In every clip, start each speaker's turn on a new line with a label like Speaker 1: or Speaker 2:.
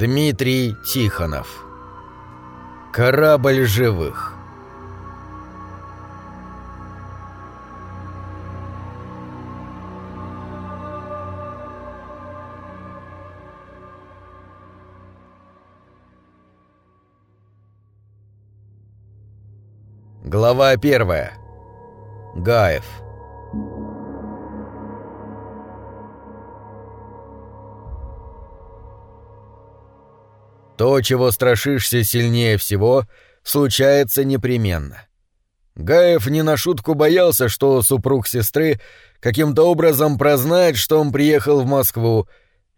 Speaker 1: Дмитрий Тихонов Корабль живых Глава первая. Гаев. То, чего страшишься сильнее всего, случается непременно. Гаев не на шутку боялся, что супруг сестры каким-то образом прознает, что он приехал в Москву,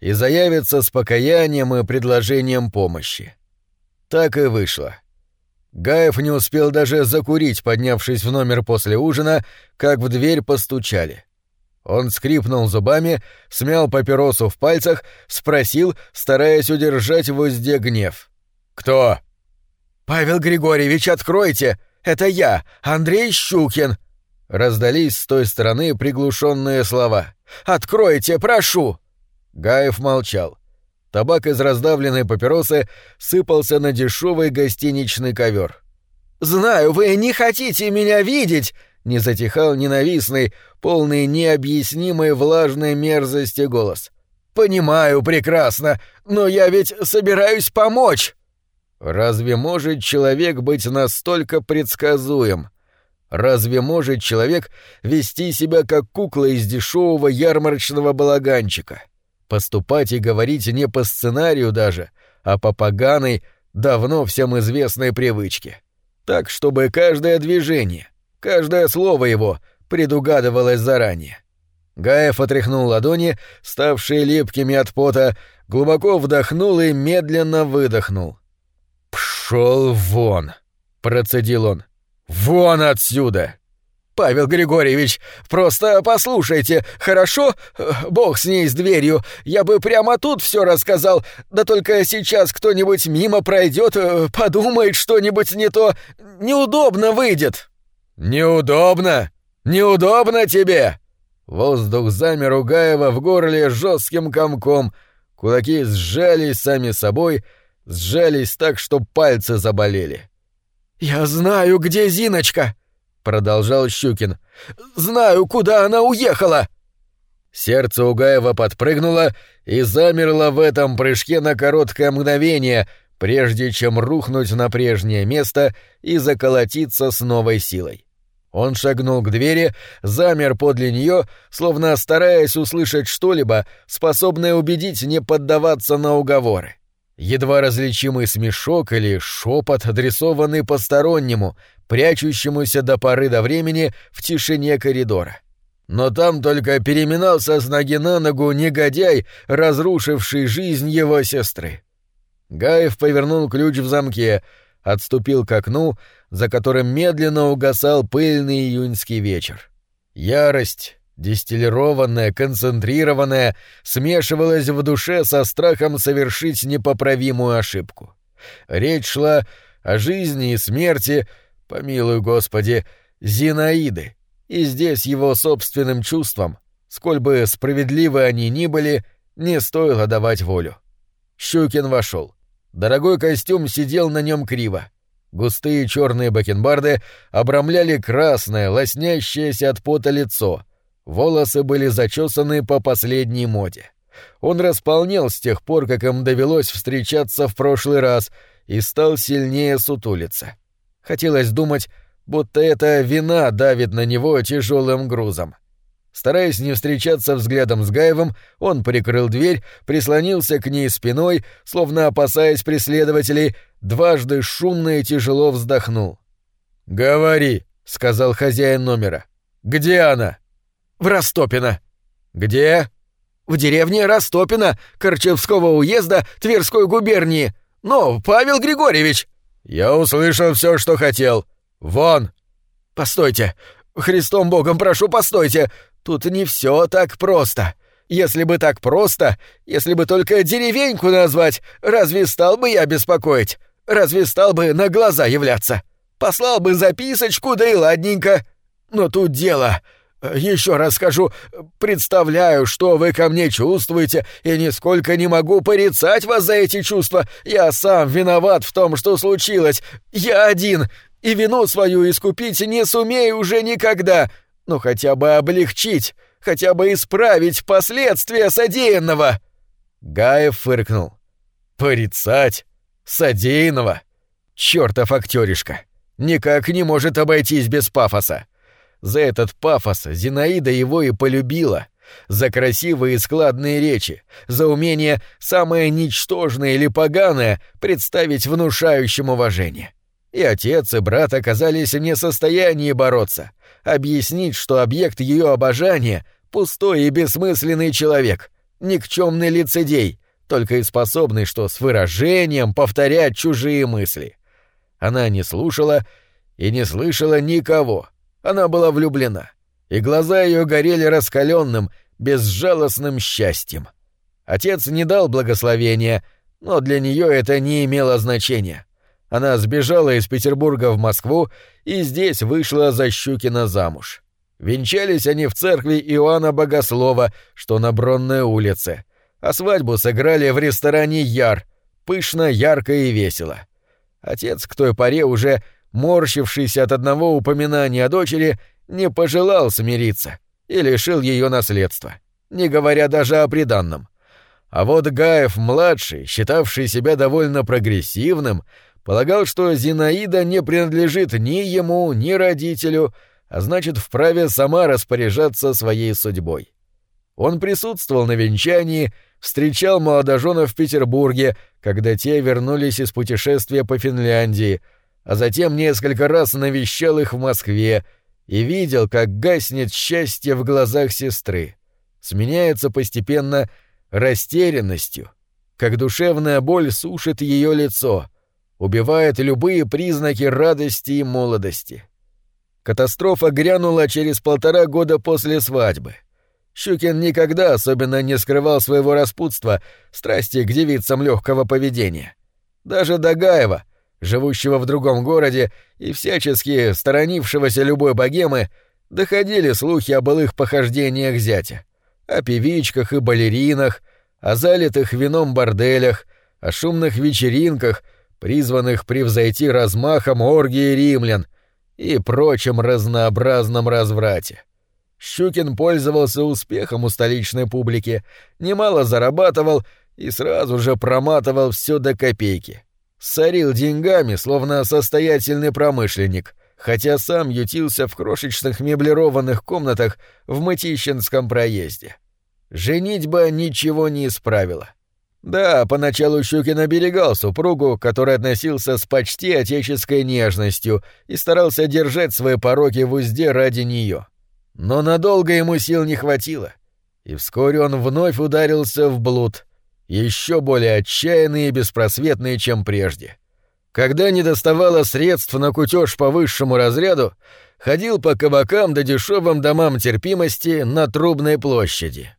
Speaker 1: и заявится с покаянием и предложением помощи. Так и вышло. Гаев не успел даже закурить, поднявшись в номер после ужина, как в дверь постучали. Он скрипнул зубами, смял папиросу в пальцах, спросил, стараясь удержать в узде гнев. «Кто?» «Павел Григорьевич, откройте! Это я, Андрей Щукин!» Раздались с той стороны приглушенные слова. «Откройте, прошу!» Гаев молчал. Табак из раздавленной папиросы сыпался на дешевый гостиничный ковер. «Знаю, вы не хотите меня видеть!» — не затихал ненавистный, полный необъяснимой влажной мерзости голос. «Понимаю прекрасно, но я ведь собираюсь помочь!» Разве может человек быть настолько предсказуем? Разве может человек вести себя как кукла из дешевого ярмарочного балаганчика? поступать и говорить не по сценарию даже, а по поганой, давно всем известной привычке. Так, чтобы каждое движение, каждое слово его предугадывалось заранее. Гаев отряхнул ладони, ставшие липкими от пота, глубоко вдохнул и медленно выдохнул. «Пшёл вон!» — процедил он. «Вон отсюда!» Павел Григорьевич, просто послушайте, хорошо? Бог с ней с дверью. Я бы прямо тут все рассказал. Да только сейчас кто-нибудь мимо пройдет, подумает что-нибудь не то. Неудобно выйдет. Неудобно? Неудобно тебе? Воздух замер у Гаева в горле жестким комком. Кулаки сжались сами собой, сжались так, что пальцы заболели. «Я знаю, где Зиночка!» — продолжал Щукин. «Знаю, куда она уехала!» Сердце Угаева подпрыгнуло и замерло в этом прыжке на короткое мгновение, прежде чем рухнуть на прежнее место и заколотиться с новой силой. Он шагнул к двери, замер подле нее, словно стараясь услышать что-либо, способное убедить не поддаваться на уговоры. Едва различимый смешок или шепот, адресованный постороннему, прячущемуся до поры до времени в тишине коридора. Но там только переминался с ноги на ногу негодяй, разрушивший жизнь его сестры. Гаев повернул ключ в замке, отступил к окну, за которым медленно угасал пыльный июньский вечер. Ярость, дистиллированная, концентрированная, смешивалась в душе со страхом совершить непоправимую ошибку. Речь шла о жизни и смерти, помилуй Господи, Зинаиды, и здесь его собственным чувствам, сколь бы справедливы они ни были, не стоило давать волю. Щукин вошел. Дорогой костюм сидел на нем криво. Густые черные бакенбарды обрамляли красное, лоснящееся от пота лицо. Волосы были зачесаны по последней моде. Он располнел с тех пор, как им довелось встречаться в прошлый раз, и стал сильнее сутулиться. Хотелось думать, будто эта вина давит на него тяжелым грузом. Стараясь не встречаться взглядом с Гаевым, он прикрыл дверь, прислонился к ней спиной, словно опасаясь преследователей, дважды шумно и тяжело вздохнул. «Говори», — сказал хозяин номера. «Где она?» «В Ростопино». «Где?» «В деревне Ростопино, Корчевского уезда Тверской губернии. Но, Павел Григорьевич!» «Я услышал все, что хотел. Вон!» «Постойте! Христом Богом прошу, постойте! Тут не все так просто. Если бы так просто, если бы только деревеньку назвать, разве стал бы я беспокоить? Разве стал бы на глаза являться? Послал бы записочку, да и ладненько. Но тут дело. Еще раз скажу, представляю, что вы ко мне чувствуете, и нисколько не могу порицать вас за эти чувства. Я сам виноват в том, что случилось. Я один, и вину свою искупить не сумею уже никогда, но хотя бы облегчить, хотя бы исправить последствия содеянного. Гаев фыркнул. Порицать? Содеянного? Чёртов актёришка! Никак не может обойтись без пафоса. За этот пафос Зинаида его и полюбила. За красивые и складные речи, за умение самое ничтожное или поганое представить внушающим уважение. И отец, и брат оказались в состоянии бороться, объяснить, что объект ее обожания — пустой и бессмысленный человек, никчемный лицедей, только и способный, что с выражением повторять чужие мысли. Она не слушала и не слышала никого — она была влюблена, и глаза ее горели раскаленным, безжалостным счастьем. Отец не дал благословения, но для нее это не имело значения. Она сбежала из Петербурга в Москву и здесь вышла за Щукина замуж. Венчались они в церкви Иоанна Богослова, что на Бронной улице, а свадьбу сыграли в ресторане «Яр», пышно, ярко и весело. Отец к той поре уже морщившийся от одного упоминания о дочери, не пожелал смириться и лишил ее наследства, не говоря даже о приданном. А вот Гаев-младший, считавший себя довольно прогрессивным, полагал, что Зинаида не принадлежит ни ему, ни родителю, а значит, вправе сама распоряжаться своей судьбой. Он присутствовал на венчании, встречал молодоженов в Петербурге, когда те вернулись из путешествия по Финляндии — а затем несколько раз навещал их в Москве и видел, как гаснет счастье в глазах сестры, сменяется постепенно растерянностью, как душевная боль сушит ее лицо, убивает любые признаки радости и молодости. Катастрофа грянула через полтора года после свадьбы. Щукин никогда особенно не скрывал своего распутства, страсти к девицам легкого поведения. Даже Дагаева — живущего в другом городе и всячески сторонившегося любой богемы, доходили слухи о былых похождениях зятя, о певичках и балеринах, о залитых вином борделях, о шумных вечеринках, призванных превзойти размахом оргии римлян и прочем разнообразном разврате. Щукин пользовался успехом у столичной публики, немало зарабатывал и сразу же проматывал все до копейки — сорил деньгами, словно состоятельный промышленник, хотя сам ютился в крошечных меблированных комнатах в Мытищинском проезде. Женитьба ничего не исправила. Да, поначалу Щукин оберегал супругу, который относился с почти отеческой нежностью и старался держать свои пороки в узде ради нее. Но надолго ему сил не хватило, и вскоре он вновь ударился в блуд — еще более отчаянные и беспросветные, чем прежде. Когда не доставало средств на кутеж по высшему разряду, ходил по кабакам да дешевым домам терпимости на Трубной площади.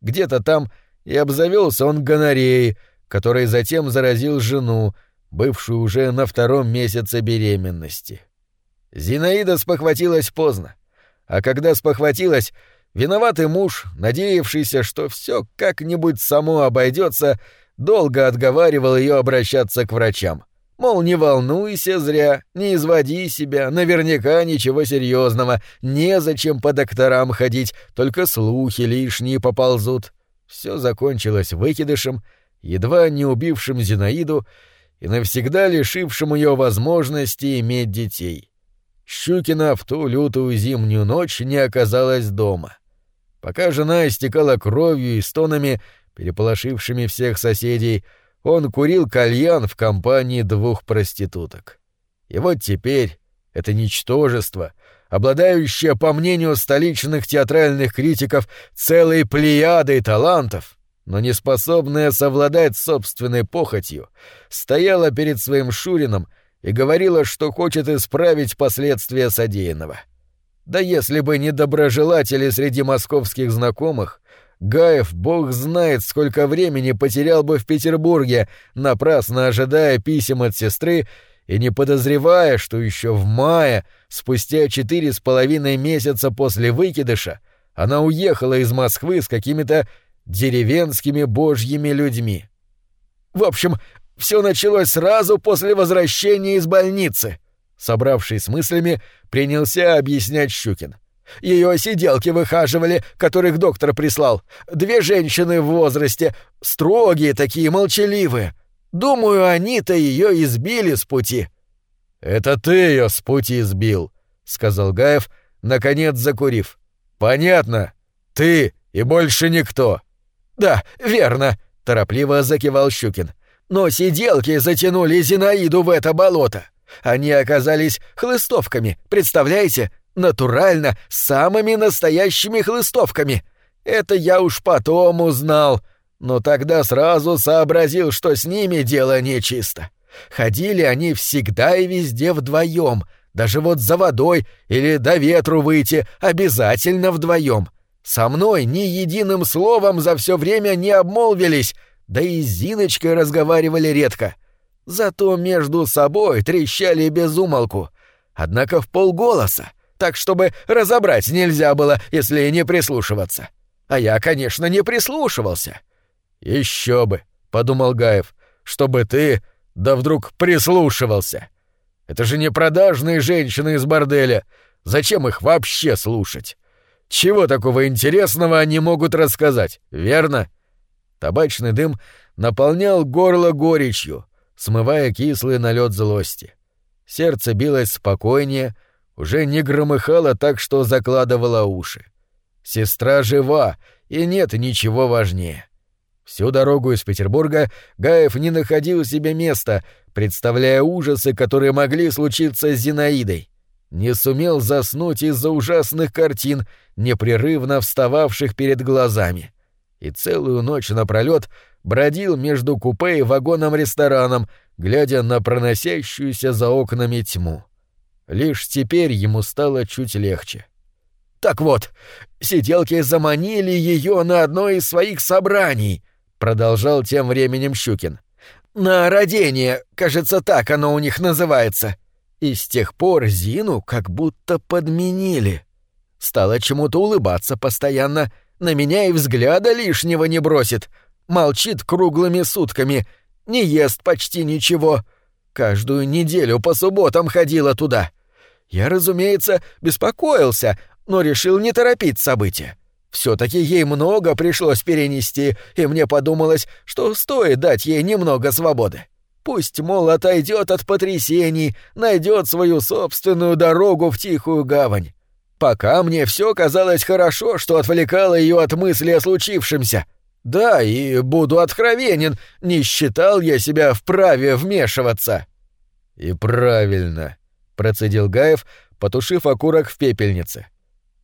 Speaker 1: Где-то там и обзавелся он гонореей, который затем заразил жену, бывшую уже на втором месяце беременности. Зинаида спохватилась поздно, а когда спохватилась, Виноватый муж, надеявшийся, что все как-нибудь само обойдется, долго отговаривал ее обращаться к врачам. Мол, не волнуйся зря, не изводи себя, наверняка ничего серьезного, незачем по докторам ходить, только слухи лишние поползут. Все закончилось выкидышем, едва не убившим Зинаиду и навсегда лишившим ее возможности иметь детей. Щукина в ту лютую зимнюю ночь не оказалась дома. Пока жена истекала кровью и стонами, переполошившими всех соседей, он курил кальян в компании двух проституток. И вот теперь это ничтожество, обладающее, по мнению столичных театральных критиков, целой плеядой талантов, но не способное совладать собственной похотью, стояло перед своим Шурином и говорила, что хочет исправить последствия содеянного — да если бы не доброжелатели среди московских знакомых, Гаев, бог знает, сколько времени потерял бы в Петербурге, напрасно ожидая писем от сестры и не подозревая, что еще в мае, спустя четыре с половиной месяца после выкидыша, она уехала из Москвы с какими-то деревенскими божьими людьми. В общем, все началось сразу после возвращения из больницы. Собравшись с мыслями, принялся объяснять Щукин. Ее сиделки выхаживали, которых доктор прислал. Две женщины в возрасте, строгие такие, молчаливые. Думаю, они-то ее избили с пути. Это ты ее с пути сбил, сказал Гаев, наконец закурив. Понятно. Ты и больше никто. Да, верно, торопливо закивал Щукин. Но сиделки затянули Зинаиду в это болото. Они оказались хлыстовками, представляете? Натурально, самыми настоящими хлыстовками. Это я уж потом узнал, но тогда сразу сообразил, что с ними дело нечисто. Ходили они всегда и везде вдвоем, даже вот за водой или до ветру выйти обязательно вдвоем. Со мной ни единым словом за все время не обмолвились, да и с Зиночкой разговаривали редко. Зато между собой трещали без умолку, однако в полголоса, так чтобы разобрать нельзя было, если не прислушиваться. А я, конечно, не прислушивался. Еще бы, подумал Гаев, чтобы ты, да вдруг прислушивался. Это же не продажные женщины из борделя. Зачем их вообще слушать? Чего такого интересного они могут рассказать, верно? Табачный дым наполнял горло горечью, смывая кислый налет злости. Сердце билось спокойнее, уже не громыхало так, что закладывало уши. Сестра жива, и нет ничего важнее. Всю дорогу из Петербурга Гаев не находил себе места, представляя ужасы, которые могли случиться с Зинаидой. Не сумел заснуть из-за ужасных картин, непрерывно встававших перед глазами. И целую ночь напролет бродил между купе и вагоном-рестораном, глядя на проносящуюся за окнами тьму. Лишь теперь ему стало чуть легче. «Так вот, сиделки заманили ее на одно из своих собраний», — продолжал тем временем Щукин. «На родение, кажется, так оно у них называется. И с тех пор Зину как будто подменили. Стала чему-то улыбаться постоянно, на меня и взгляда лишнего не бросит, молчит круглыми сутками, не ест почти ничего. Каждую неделю по субботам ходила туда. Я, разумеется, беспокоился, но решил не торопить события. Все-таки ей много пришлось перенести, и мне подумалось, что стоит дать ей немного свободы. Пусть, мол, отойдет от потрясений, найдет свою собственную дорогу в тихую гавань. Пока мне все казалось хорошо, что отвлекало ее от мысли о случившемся. Да, и буду откровенен, не считал я себя вправе вмешиваться. И правильно, процедил Гаев, потушив окурок в пепельнице.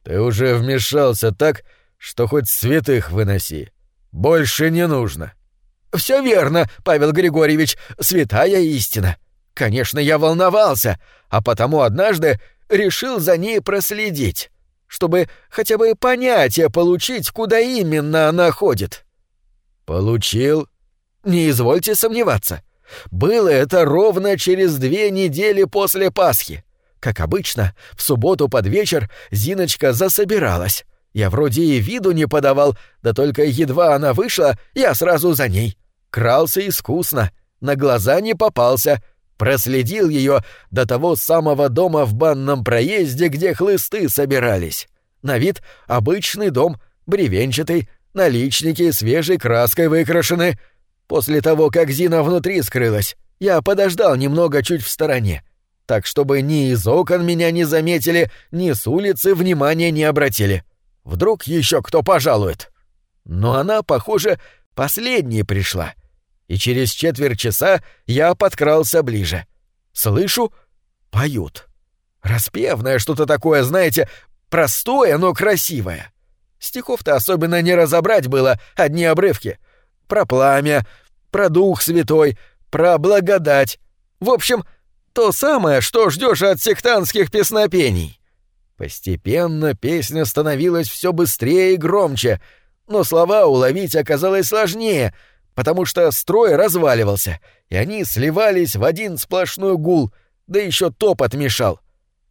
Speaker 1: Ты уже вмешался так, что хоть святых выноси. Больше не нужно. Все верно, Павел Григорьевич, святая истина. Конечно, я волновался, а потому однажды решил за ней проследить, чтобы хотя бы понятие получить, куда именно она ходит. Получил? Не извольте сомневаться. Было это ровно через две недели после Пасхи. Как обычно, в субботу под вечер Зиночка засобиралась. Я вроде и виду не подавал, да только едва она вышла, я сразу за ней. Крался искусно, на глаза не попался, проследил ее до того самого дома в банном проезде, где хлысты собирались. На вид обычный дом, бревенчатый, наличники свежей краской выкрашены — После того, как Зина внутри скрылась, я подождал немного чуть в стороне, так чтобы ни из окон меня не заметили, ни с улицы внимания не обратили. Вдруг еще кто пожалует. Но она, похоже, последней пришла. И через четверть часа я подкрался ближе. Слышу, поют. Распевное что-то такое, знаете, простое, но красивое. Стихов-то особенно не разобрать было, одни обрывки. Про пламя, про Дух Святой, про благодать. В общем, то самое, что ждешь от сектантских песнопений. Постепенно песня становилась все быстрее и громче, но слова уловить оказалось сложнее, потому что строй разваливался, и они сливались в один сплошной гул, да еще топот мешал.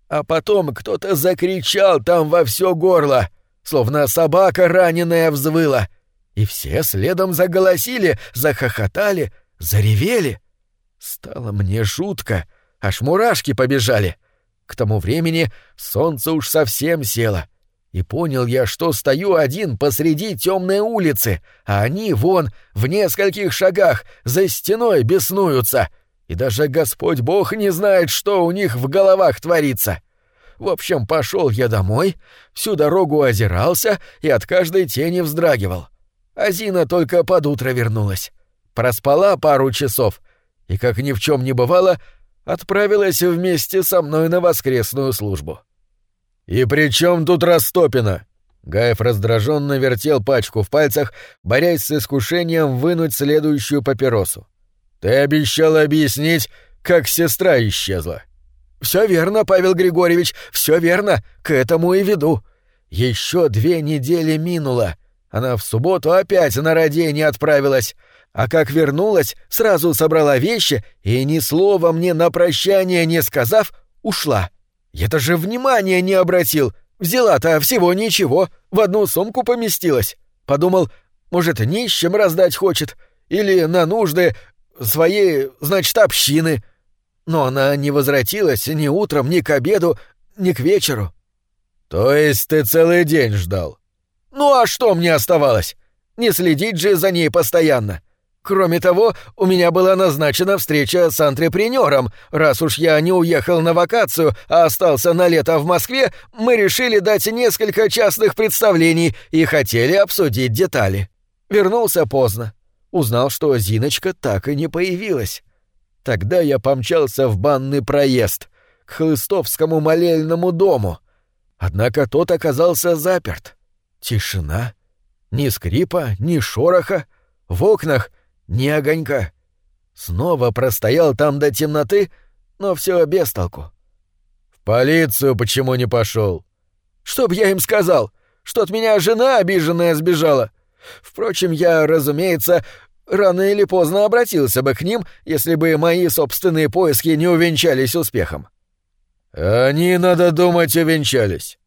Speaker 1: А потом кто-то закричал там во все горло, словно собака раненая взвыла, и все следом заголосили, захохотали, заревели. Стало мне жутко, аж мурашки побежали. К тому времени солнце уж совсем село, и понял я, что стою один посреди темной улицы, а они вон в нескольких шагах за стеной беснуются, и даже Господь Бог не знает, что у них в головах творится. В общем, пошел я домой, всю дорогу озирался и от каждой тени вздрагивал. Азина только под утро вернулась. Проспала пару часов и, как ни в чем не бывало, отправилась вместе со мной на воскресную службу. «И при чем тут Растопина?» Гаев раздраженно вертел пачку в пальцах, борясь с искушением вынуть следующую папиросу. «Ты обещал объяснить, как сестра исчезла». «Все верно, Павел Григорьевич, все верно, к этому и веду. Еще две недели минуло. Она в субботу опять на родение отправилась, а как вернулась, сразу собрала вещи и ни слова мне на прощание не сказав, ушла. Я даже внимания не обратил. Взяла-то всего ничего, в одну сумку поместилась. Подумал, может, нищим раздать хочет, или на нужды своей, значит, общины. Но она не возвратилась ни утром, ни к обеду, ни к вечеру.
Speaker 2: То есть ты целый день ждал?
Speaker 1: Ну а что мне оставалось? Не следить же за ней постоянно. Кроме того, у меня была назначена встреча с антрепренером. Раз уж я не уехал на вакацию, а остался на лето в Москве, мы решили дать несколько частных представлений и хотели обсудить детали. Вернулся поздно. Узнал, что Зиночка так и не появилась. Тогда я помчался в банный проезд, к Хлыстовскому молельному дому. Однако тот оказался заперт. Тишина. Ни скрипа, ни шороха. В окнах — ни огонька. Снова простоял там до темноты, но все без толку.
Speaker 2: В полицию почему не пошел?
Speaker 1: Чтоб я им сказал, что от меня жена обиженная сбежала. Впрочем, я, разумеется, рано или поздно обратился бы к ним, если бы мои собственные поиски не увенчались успехом.
Speaker 2: Они, надо думать, увенчались.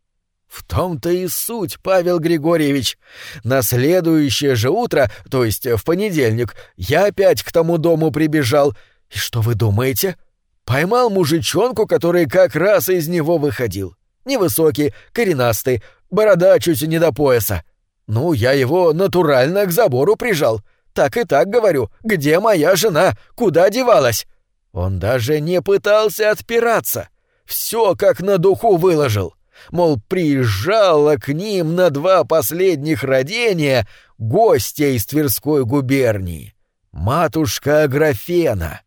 Speaker 1: В том-то и суть, Павел Григорьевич. На следующее же утро, то есть в понедельник, я опять к тому дому прибежал. И что вы думаете? Поймал мужичонку, который как раз из него выходил. Невысокий, коренастый, борода чуть не до пояса. Ну, я его натурально к забору прижал. Так и так говорю. Где моя жена? Куда девалась? Он даже не пытался отпираться. Все как на духу выложил мол, приезжала к ним на два последних родения гостья из Тверской губернии, матушка Аграфена,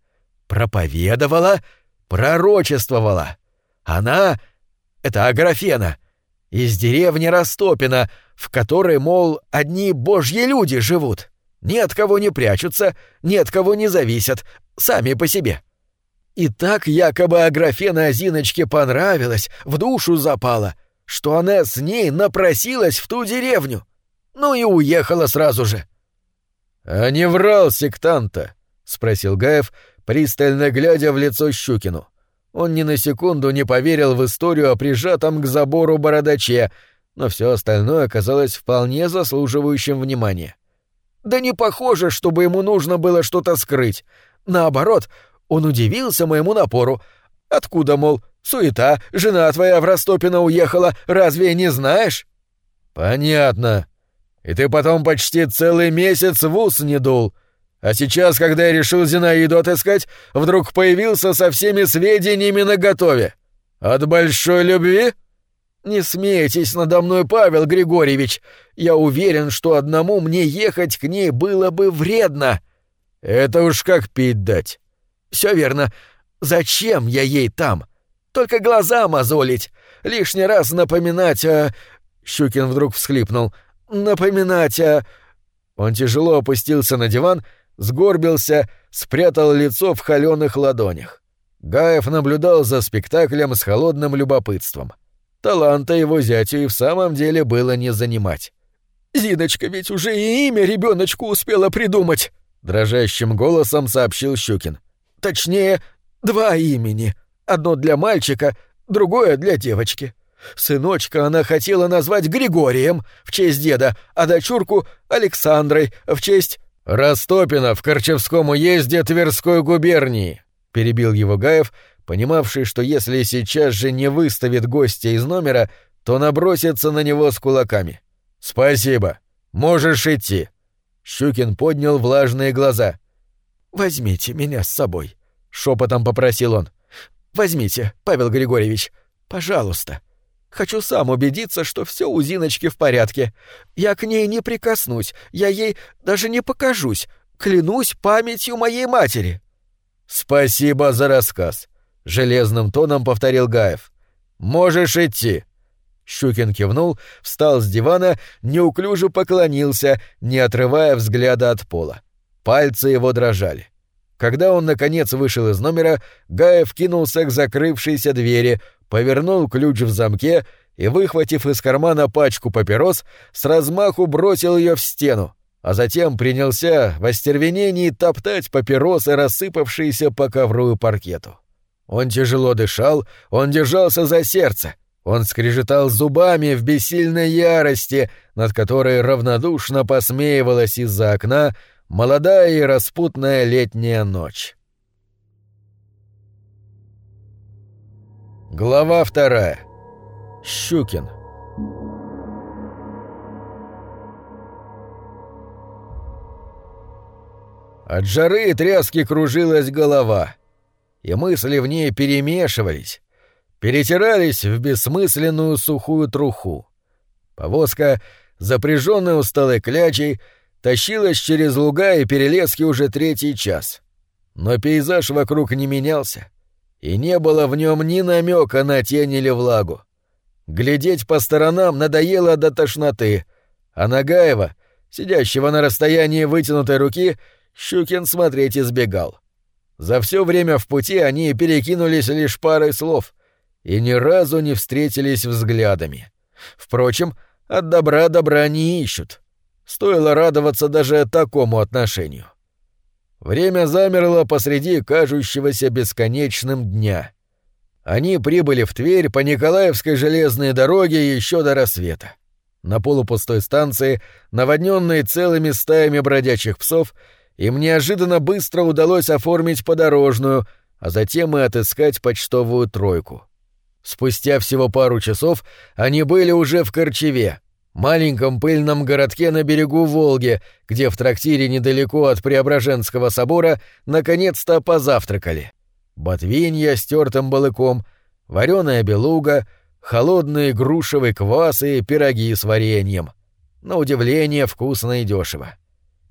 Speaker 1: проповедовала, пророчествовала. Она, это Аграфена, из деревни Растопина, в которой, мол, одни божьи люди живут. Ни от кого не прячутся, ни от кого не зависят, сами по себе. И так якобы Аграфена Азиночке понравилось, в душу запала, что она с ней напросилась в ту деревню. Ну и уехала сразу же.
Speaker 2: — А не врал сектанта? — спросил Гаев, пристально глядя в лицо Щукину. Он ни на секунду не поверил в историю о прижатом к забору бородаче, но все остальное оказалось вполне заслуживающим внимания.
Speaker 1: Да не похоже, чтобы ему нужно было что-то скрыть. Наоборот, он удивился моему напору. Откуда, мол, суета, жена твоя в Ростопино уехала, разве не знаешь?
Speaker 2: Понятно. И ты потом почти целый месяц в ус не дул. А сейчас, когда я решил Зинаиду отыскать, вдруг появился со всеми сведениями наготове. От большой любви?
Speaker 1: Не смейтесь надо мной, Павел Григорьевич. Я уверен, что одному мне ехать к ней было бы вредно.
Speaker 2: Это уж как пить дать.
Speaker 1: Все верно. Зачем я ей там? Только глаза мозолить. Лишний раз напоминать о... Щукин вдруг всхлипнул. Напоминать о... Он тяжело опустился на диван, сгорбился, спрятал лицо в холеных ладонях. Гаев наблюдал за спектаклем с холодным любопытством. Таланта его зятю и в самом деле было не занимать. «Зиночка ведь уже и имя ребеночку успела придумать!»
Speaker 2: — дрожащим голосом сообщил Щукин.
Speaker 3: «Точнее, два имени. Одно для мальчика, другое для девочки. Сыночка она хотела назвать Григорием в честь деда, а дочурку — Александрой в честь...»
Speaker 2: «Растопина в Корчевском уезде Тверской губернии», — перебил его Гаев, понимавший, что если сейчас же не выставит гостя из номера, то набросится на него с кулаками. «Спасибо. Можешь идти». Щукин поднял влажные глаза.
Speaker 3: «Возьмите меня с собой», — шепотом попросил он. «Возьмите, Павел Григорьевич, пожалуйста. Хочу сам убедиться, что все у Зиночки в порядке. Я к ней не прикоснусь, я ей даже не покажусь. Клянусь памятью моей матери».
Speaker 2: «Спасибо за рассказ», — железным тоном повторил Гаев. «Можешь идти». Щукин кивнул, встал с дивана, неуклюже поклонился, не отрывая взгляда от пола. Пальцы его дрожали. Когда он, наконец, вышел из номера, Гаев кинулся к закрывшейся двери, повернул ключ в замке и, выхватив из кармана пачку папирос, с размаху бросил ее в стену, а затем принялся в остервенении топтать папиросы, рассыпавшиеся по ковру и паркету. Он тяжело дышал, он держался за сердце — он скрежетал зубами в бессильной ярости, над которой равнодушно посмеивалась из-за окна молодая и распутная летняя ночь. Глава вторая. Щукин. От жары и тряски кружилась голова, и мысли в ней перемешивались, перетирались в бессмысленную сухую труху. Повозка, запряженная усталой клячей, тащилась через луга и перелески уже третий час. Но пейзаж вокруг не менялся, и не было в нем ни намека на тень или влагу. Глядеть по сторонам надоело до тошноты, а Нагаева, сидящего на расстоянии вытянутой руки, Щукин смотреть избегал. За все время в пути они перекинулись лишь парой слов, и ни разу не встретились взглядами. Впрочем, от добра добра не ищут. Стоило радоваться даже такому отношению. Время замерло посреди кажущегося бесконечным дня. Они прибыли в Тверь по Николаевской железной дороге еще до рассвета. На полупустой станции, наводненной целыми стаями бродячих псов, им неожиданно быстро удалось оформить подорожную, а затем и отыскать почтовую тройку. Спустя всего пару часов они были уже в Корчеве, маленьком пыльном городке на берегу Волги, где в трактире недалеко от Преображенского собора наконец-то позавтракали. Ботвинья с тертым балыком, вареная белуга, холодный грушевый квас и пироги с вареньем. На удивление вкусно и дешево.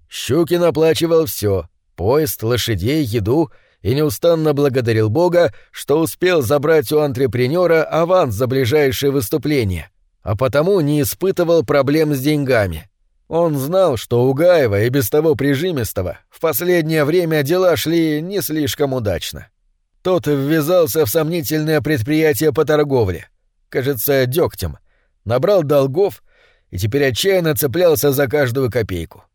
Speaker 2: Щукин оплачивал все — поезд, лошадей, еду — и неустанно благодарил Бога, что успел забрать у антрепренера аванс за ближайшее выступление, а потому не испытывал проблем с деньгами. Он знал, что у Гаева и без того прижимистого в последнее время дела шли не слишком удачно. Тот ввязался в сомнительное предприятие по торговле, кажется, дегтем, набрал долгов и теперь отчаянно цеплялся за каждую копейку.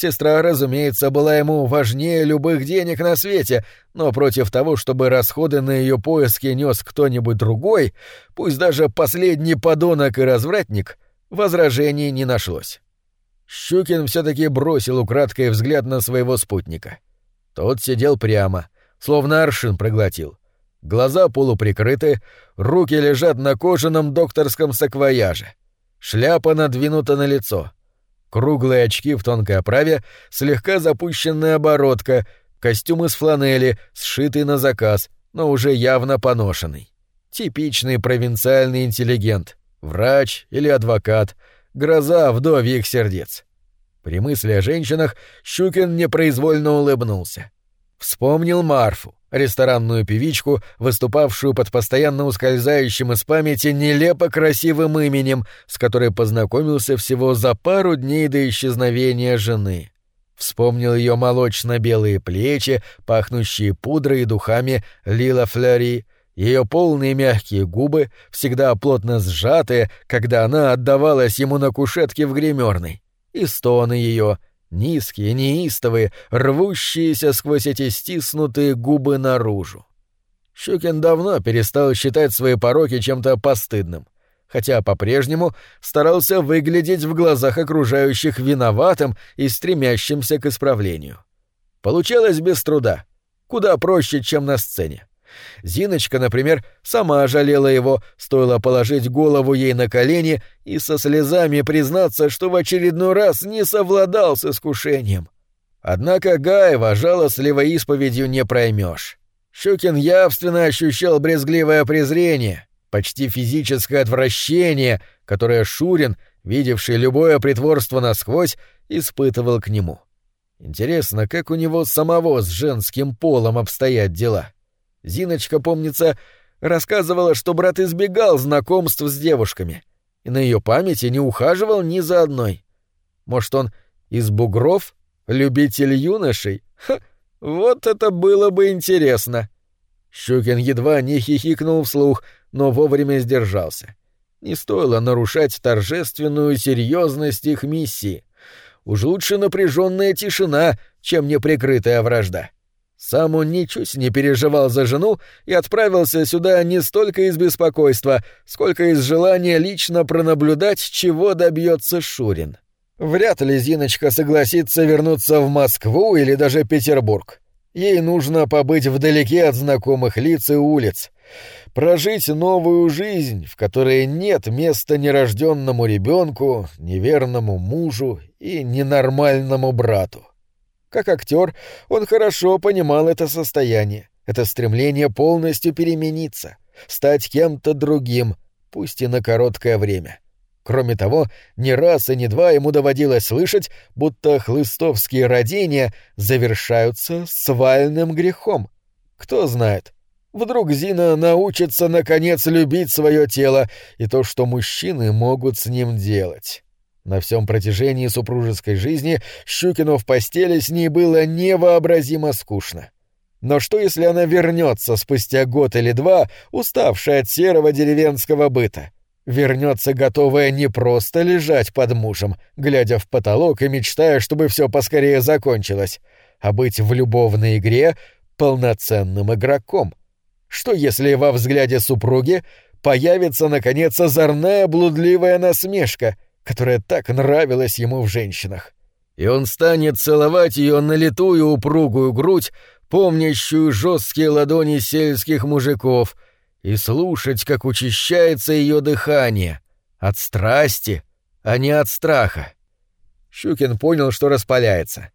Speaker 2: Сестра, разумеется, была ему важнее любых денег на свете, но против того, чтобы расходы на ее поиски нес кто-нибудь другой, пусть даже последний подонок и развратник, возражений не нашлось. Щукин все-таки бросил украдкой взгляд на своего спутника. Тот сидел прямо, словно аршин проглотил. Глаза полуприкрыты, руки лежат на кожаном докторском саквояже. Шляпа надвинута на лицо — Круглые очки в тонкой оправе, слегка запущенная оборотка, костюм из фланели, сшитый на заказ, но уже явно поношенный. Типичный провинциальный интеллигент, врач или адвокат, гроза вдовьих сердец. При мысли о женщинах Щукин непроизвольно улыбнулся. Вспомнил Марфу, ресторанную певичку, выступавшую под постоянно ускользающим из памяти нелепо красивым именем, с которой познакомился всего за пару дней до исчезновения жены. Вспомнил ее молочно-белые плечи, пахнущие пудрой и духами Лила Флори, ее полные мягкие губы, всегда плотно сжатые, когда она отдавалась ему на кушетке в гримерной, и стоны ее, низкие, неистовые, рвущиеся сквозь эти стиснутые губы наружу. Щукин давно перестал считать свои пороки чем-то постыдным, хотя по-прежнему старался выглядеть в глазах окружающих виноватым и стремящимся к исправлению. Получалось без труда, куда проще, чем на сцене. Зиночка, например, сама жалела его, стоило положить голову ей на колени и со слезами признаться, что в очередной раз не совладал с искушением. Однако Гаева жалостливой исповедью не проймешь. Щукин явственно ощущал брезгливое презрение, почти физическое отвращение, которое Шурин, видевший любое притворство насквозь, испытывал к нему. Интересно, как у него самого с женским полом обстоят дела. — Зиночка, помнится, рассказывала, что брат избегал знакомств с девушками и на ее памяти не ухаживал ни за одной. Может, он из бугров, любитель юношей? Ха, вот это было бы интересно. Щукин едва не хихикнул вслух, но вовремя сдержался. Не стоило нарушать торжественную серьезность их миссии. Уж лучше напряженная тишина, чем неприкрытая вражда. Сам он ничуть не переживал за жену и отправился сюда не столько из беспокойства, сколько из желания лично пронаблюдать, чего добьется Шурин. Вряд ли Зиночка согласится вернуться в Москву или даже Петербург. Ей нужно побыть вдалеке от знакомых лиц и улиц, прожить новую жизнь, в которой нет места нерожденному ребенку, неверному мужу и ненормальному брату. Как актер, он хорошо понимал это состояние, это стремление полностью перемениться, стать кем-то другим, пусть и на короткое время. Кроме того, ни раз и ни два ему доводилось слышать, будто хлыстовские родения завершаются свальным грехом. Кто знает, вдруг Зина научится наконец любить свое тело и то, что мужчины могут с ним делать. На всем протяжении супружеской жизни Щукину в постели с ней было невообразимо скучно. Но что, если она вернется спустя год или два, уставшая от серого деревенского быта? Вернется готовая не просто лежать под мужем, глядя в потолок и мечтая, чтобы все поскорее закончилось, а быть в любовной игре полноценным игроком. Что, если во взгляде супруги появится, наконец, озорная блудливая насмешка — которая так нравилась ему в женщинах. И он станет целовать ее налитую упругую грудь, помнящую жесткие ладони сельских мужиков, и слушать, как учащается ее дыхание. От страсти, а не от страха. Щукин понял, что распаляется.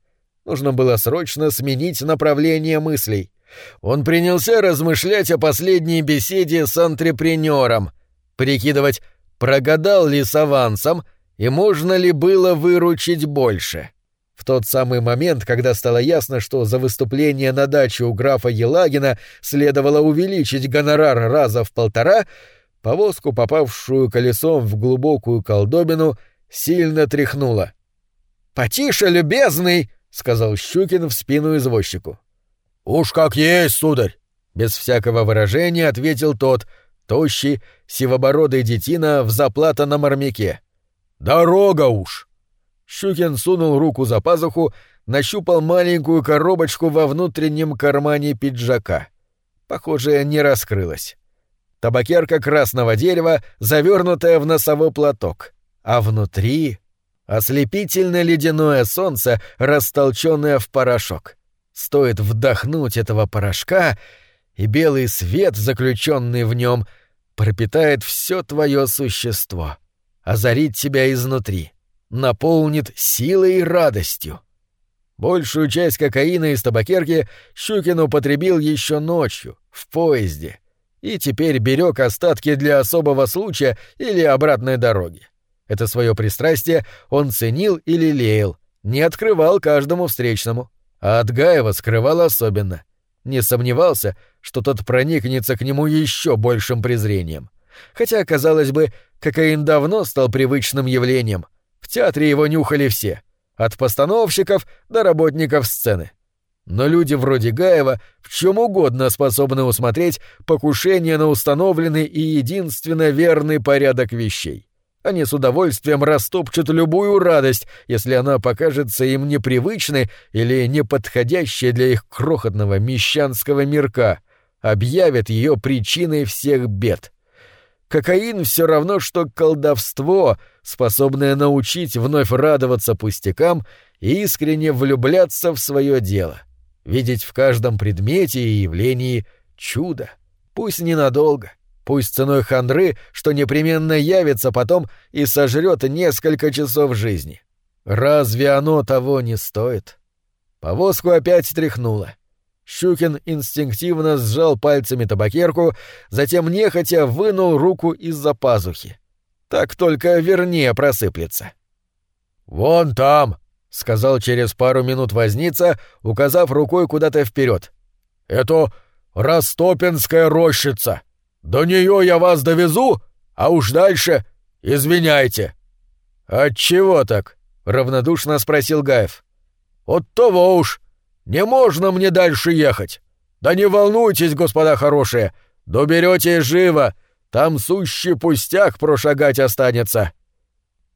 Speaker 2: Нужно было срочно сменить направление мыслей. Он принялся размышлять о последней беседе с антрепренером, прикидывать, прогадал ли с авансом и можно ли было выручить больше. В тот самый момент, когда стало ясно, что за выступление на даче у графа Елагина следовало увеличить гонорар раза в полтора, повозку, попавшую колесом в глубокую колдобину, сильно тряхнуло. «Потише, любезный!» — сказал Щукин в спину извозчику. «Уж как есть, сударь!» — без всякого выражения ответил тот, тощий, сивобородый детина в заплатанном армяке. Дорога уж!» Щукин сунул руку за пазуху, нащупал маленькую коробочку во внутреннем кармане пиджака. Похоже, не раскрылась. Табакерка красного дерева, завернутая в носовой платок. А внутри — ослепительно ледяное солнце, растолченное в порошок. Стоит вдохнуть этого порошка, и белый свет, заключенный в нем, пропитает все твое существо. — озарит тебя изнутри, наполнит силой и радостью. Большую часть кокаина из табакерки Щукин употребил еще ночью, в поезде, и теперь берег остатки для особого случая или обратной дороги. Это свое пристрастие он ценил и лелеял, не открывал каждому встречному, а от Гаева скрывал особенно. Не сомневался, что тот проникнется к нему еще большим презрением. Хотя, казалось бы, кокаин давно стал привычным явлением. В театре его нюхали все. От постановщиков до работников сцены. Но люди вроде Гаева в чем угодно способны усмотреть покушение на установленный и единственно верный порядок вещей. Они с удовольствием растопчут любую радость, если она покажется им непривычной или неподходящей для их крохотного мещанского мирка, объявят ее причиной всех бед. Кокаин все равно, что колдовство, способное научить вновь радоваться пустякам и искренне влюбляться в свое дело, видеть в каждом предмете и явлении чудо, пусть ненадолго — Пусть ценой хандры, что непременно явится потом и сожрет несколько часов жизни. Разве оно того не стоит? Повозку опять тряхнуло. Щукин инстинктивно сжал пальцами табакерку, затем нехотя вынул руку из-за пазухи. Так только вернее просыплется. «Вон там!» — сказал через пару минут возница, указав рукой куда-то вперед. «Это Ростопинская рощица!» До нее я вас довезу, а уж дальше извиняйте. От чего так? равнодушно спросил Гаев. От того уж. Не можно мне дальше ехать. Да не волнуйтесь, господа хорошие, доберете живо. Там сущий пустяк прошагать останется.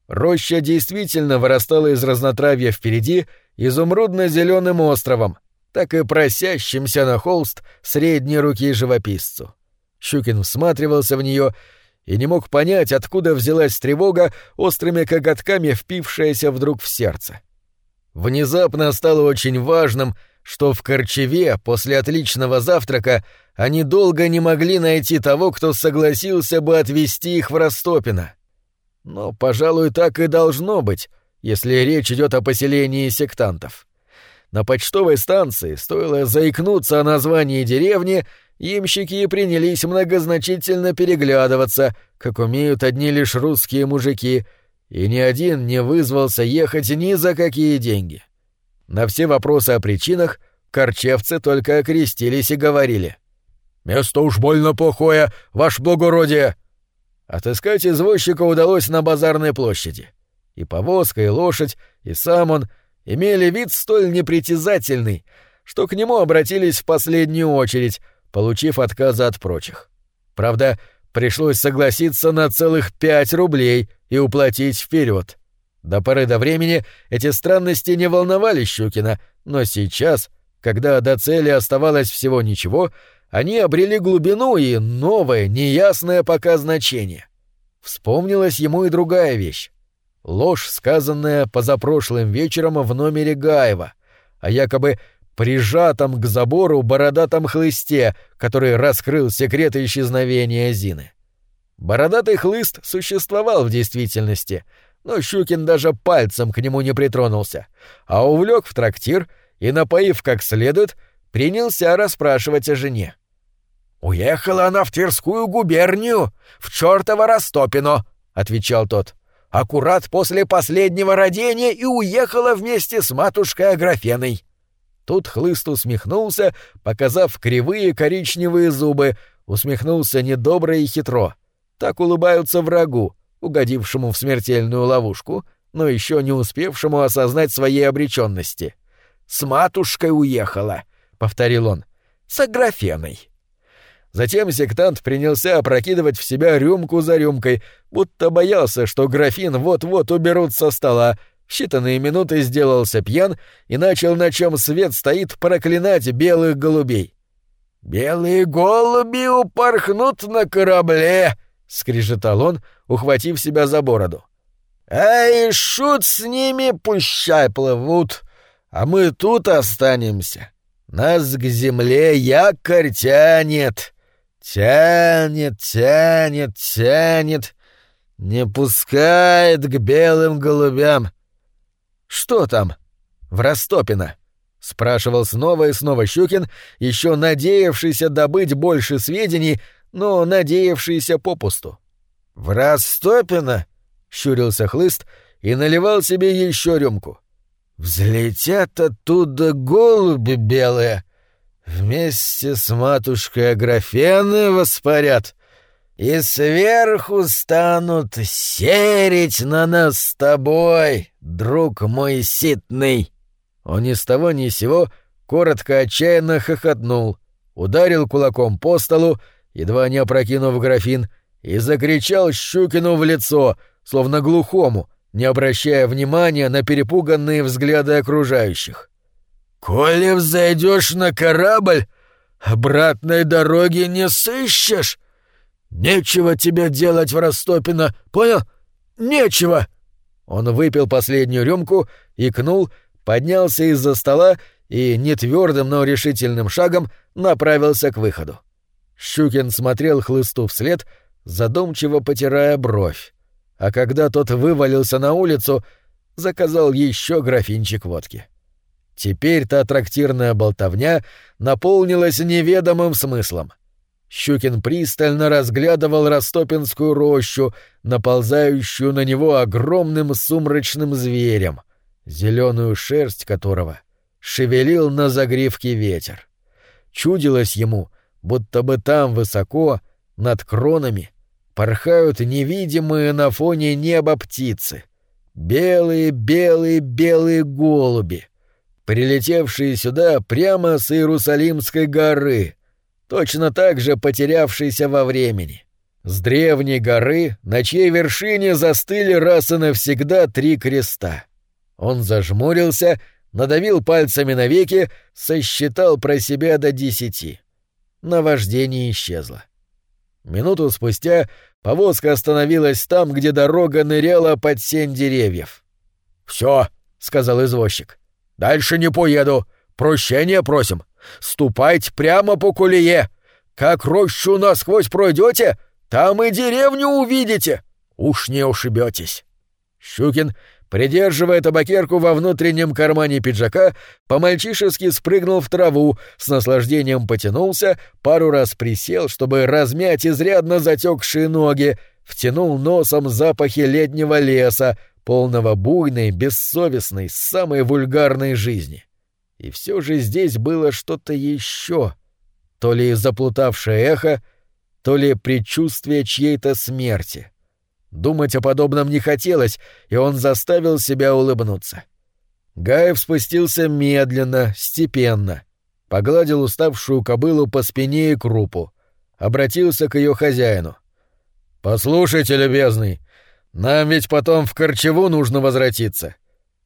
Speaker 2: Роща действительно вырастала из разнотравья впереди изумрудно-зеленым островом, так и просящимся на холст средней руки живописцу. Щукин всматривался в нее и не мог понять, откуда взялась тревога, острыми коготками впившаяся вдруг в сердце. Внезапно стало очень важным, что в Корчеве после отличного завтрака они долго не могли найти того, кто согласился бы отвезти их в Ростопино. Но, пожалуй, так и должно быть, если речь идет о поселении сектантов. На почтовой станции стоило заикнуться о названии деревни — Ямщики принялись многозначительно переглядываться, как умеют одни лишь русские мужики, и ни один не вызвался ехать ни за какие деньги. На все вопросы о причинах корчевцы только окрестились и говорили. «Место уж больно плохое, ваше благородие!» Отыскать извозчика удалось на базарной площади. И повозка, и лошадь, и сам он имели вид столь непритязательный, что к нему обратились в последнюю очередь — получив отказы от прочих. Правда, пришлось согласиться на целых пять рублей и уплатить вперед. До поры до времени эти странности не волновали Щукина, но сейчас, когда до цели оставалось всего ничего, они обрели глубину и новое, неясное пока значение. Вспомнилась ему и другая вещь. Ложь, сказанная позапрошлым вечером в номере Гаева, а якобы прижатом к забору бородатом хлысте, который раскрыл секреты исчезновения Зины. Бородатый хлыст существовал в действительности, но Щукин даже пальцем к нему не притронулся, а увлек в трактир и, напоив как следует, принялся расспрашивать о жене. «Уехала она в Тверскую губернию, в чёртово Ростопино», — отвечал тот. «Аккурат после последнего родения и уехала вместе с матушкой Аграфеной. Тут хлыст усмехнулся, показав кривые коричневые зубы, усмехнулся недобро и хитро. Так улыбаются врагу, угодившему в смертельную ловушку, но еще не успевшему осознать своей обреченности. «С матушкой уехала», — повторил он, — «с Аграфеной». Затем сектант принялся опрокидывать в себя рюмку за рюмкой, будто боялся, что графин вот-вот уберут со стола, считанные минуты сделался пьян и начал, на чем свет стоит, проклинать белых голубей. «Белые голуби упорхнут на корабле!» — скрижетал он, ухватив себя за бороду. «Эй, шут с ними, пущай плывут, а мы тут останемся. Нас к земле якорь тянет, тянет, тянет, тянет, не пускает к белым голубям. «Что там?» «В Ростопино», — спрашивал снова и снова Щукин, еще надеявшийся добыть больше сведений, но надеявшийся попусту. «В Ростопино?» — щурился хлыст и наливал себе еще рюмку. «Взлетят оттуда голуби белые, вместе с матушкой Аграфены воспарят, и сверху станут серить на нас с тобой, друг мой ситный!» Он ни с того ни сего коротко отчаянно хохотнул, ударил кулаком по столу, едва не опрокинув графин, и закричал Щукину в лицо, словно глухому, не обращая внимания на перепуганные взгляды окружающих.
Speaker 1: «Коли взойдешь на корабль, обратной дороги не сыщешь. Нечего тебе делать в Ростопино, понял? Нечего!»
Speaker 2: Он выпил последнюю рюмку, икнул, поднялся из-за стола и нетвердым, но решительным шагом направился к выходу. Щукин смотрел хлысту вслед, задумчиво потирая бровь. А когда тот вывалился на улицу, заказал еще графинчик водки. Теперь та трактирная болтовня наполнилась неведомым смыслом. Щукин пристально разглядывал Ростопинскую рощу, наползающую на него огромным сумрачным зверем, зеленую шерсть которого шевелил на загривке ветер. Чудилось ему, будто бы там высоко, над кронами, порхают невидимые на фоне неба птицы. Белые, белые, белые голуби, прилетевшие сюда прямо с Иерусалимской горы, точно так же потерявшиеся во времени. С древней горы, на чьей вершине застыли раз и навсегда три креста. Он зажмурился, надавил пальцами на веки, сосчитал про себя до десяти. Наваждение исчезло. Минуту спустя повозка остановилась там, где дорога ныряла под сень деревьев.
Speaker 1: «Все», — сказал извозчик. «Дальше не поеду. Прощения просим. Ступайте прямо по кулее. Как рощу насквозь пройдете, там и деревню увидите. Уж не ушибетесь».
Speaker 2: Щукин Придерживая табакерку во внутреннем кармане пиджака, по-мальчишески спрыгнул в траву, с наслаждением потянулся, пару раз присел, чтобы размять изрядно затекшие ноги, втянул носом запахи летнего леса, полного буйной, бессовестной, самой вульгарной жизни. И все же здесь было что-то еще, то ли заплутавшее эхо, то ли предчувствие чьей-то смерти — Думать о подобном не хотелось, и он заставил себя улыбнуться. Гаев спустился медленно, степенно, погладил уставшую кобылу по спине и крупу, обратился к ее хозяину. «Послушайте, любезный, нам ведь потом в Корчеву нужно возвратиться,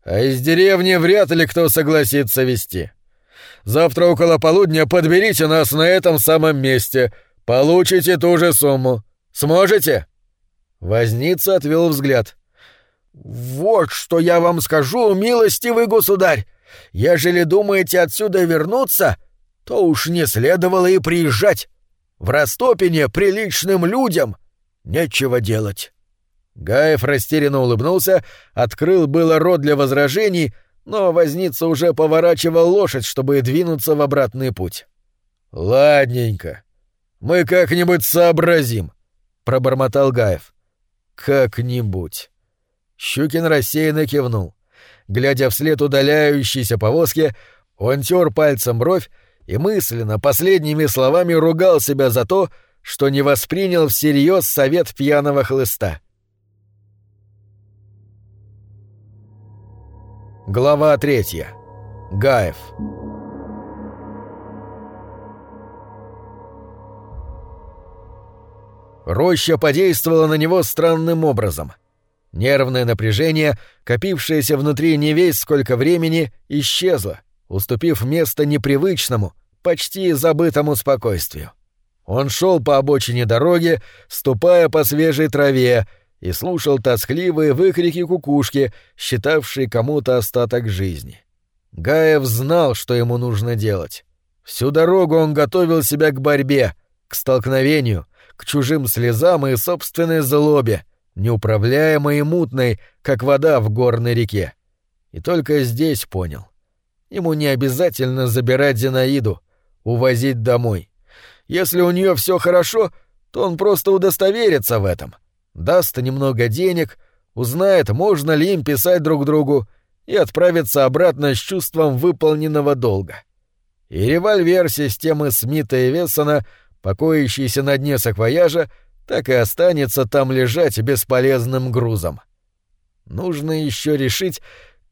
Speaker 2: а из деревни вряд ли кто согласится вести. Завтра около полудня подберите нас на этом самом месте, получите ту же сумму. Сможете?» Возница отвел взгляд. «Вот что я вам скажу, милостивый государь! Ежели думаете отсюда вернуться, то уж не следовало и приезжать. В Ростопине приличным людям нечего делать». Гаев растерянно улыбнулся, открыл было рот для возражений, но возница уже поворачивал лошадь, чтобы двинуться в обратный путь. «Ладненько. Мы как-нибудь сообразим», — пробормотал Гаев. «Как-нибудь». Щукин рассеянно кивнул. Глядя вслед удаляющейся повозки, он тер пальцем бровь и мысленно последними словами ругал себя за то, что не воспринял всерьез совет пьяного хлыста. Глава третья. Гаев. Роща подействовала на него странным образом. Нервное напряжение, копившееся внутри не весь сколько времени, исчезло, уступив место непривычному, почти забытому спокойствию. Он шел по обочине дороги, ступая по свежей траве, и слушал тоскливые выкрики кукушки, считавшие кому-то остаток жизни. Гаев знал, что ему нужно делать. Всю дорогу он готовил себя к борьбе, к столкновению, к чужим слезам и собственной злобе, неуправляемой и мутной, как вода в горной реке. И только здесь понял. Ему не обязательно забирать Зинаиду, увозить домой. Если у нее все хорошо, то он просто удостоверится в этом. Даст немного денег, узнает, можно ли им писать друг другу, и отправится обратно с чувством выполненного долга. И револьвер системы Смита и Вессона — покоящийся на дне саквояжа, так и останется там лежать бесполезным грузом. Нужно еще решить,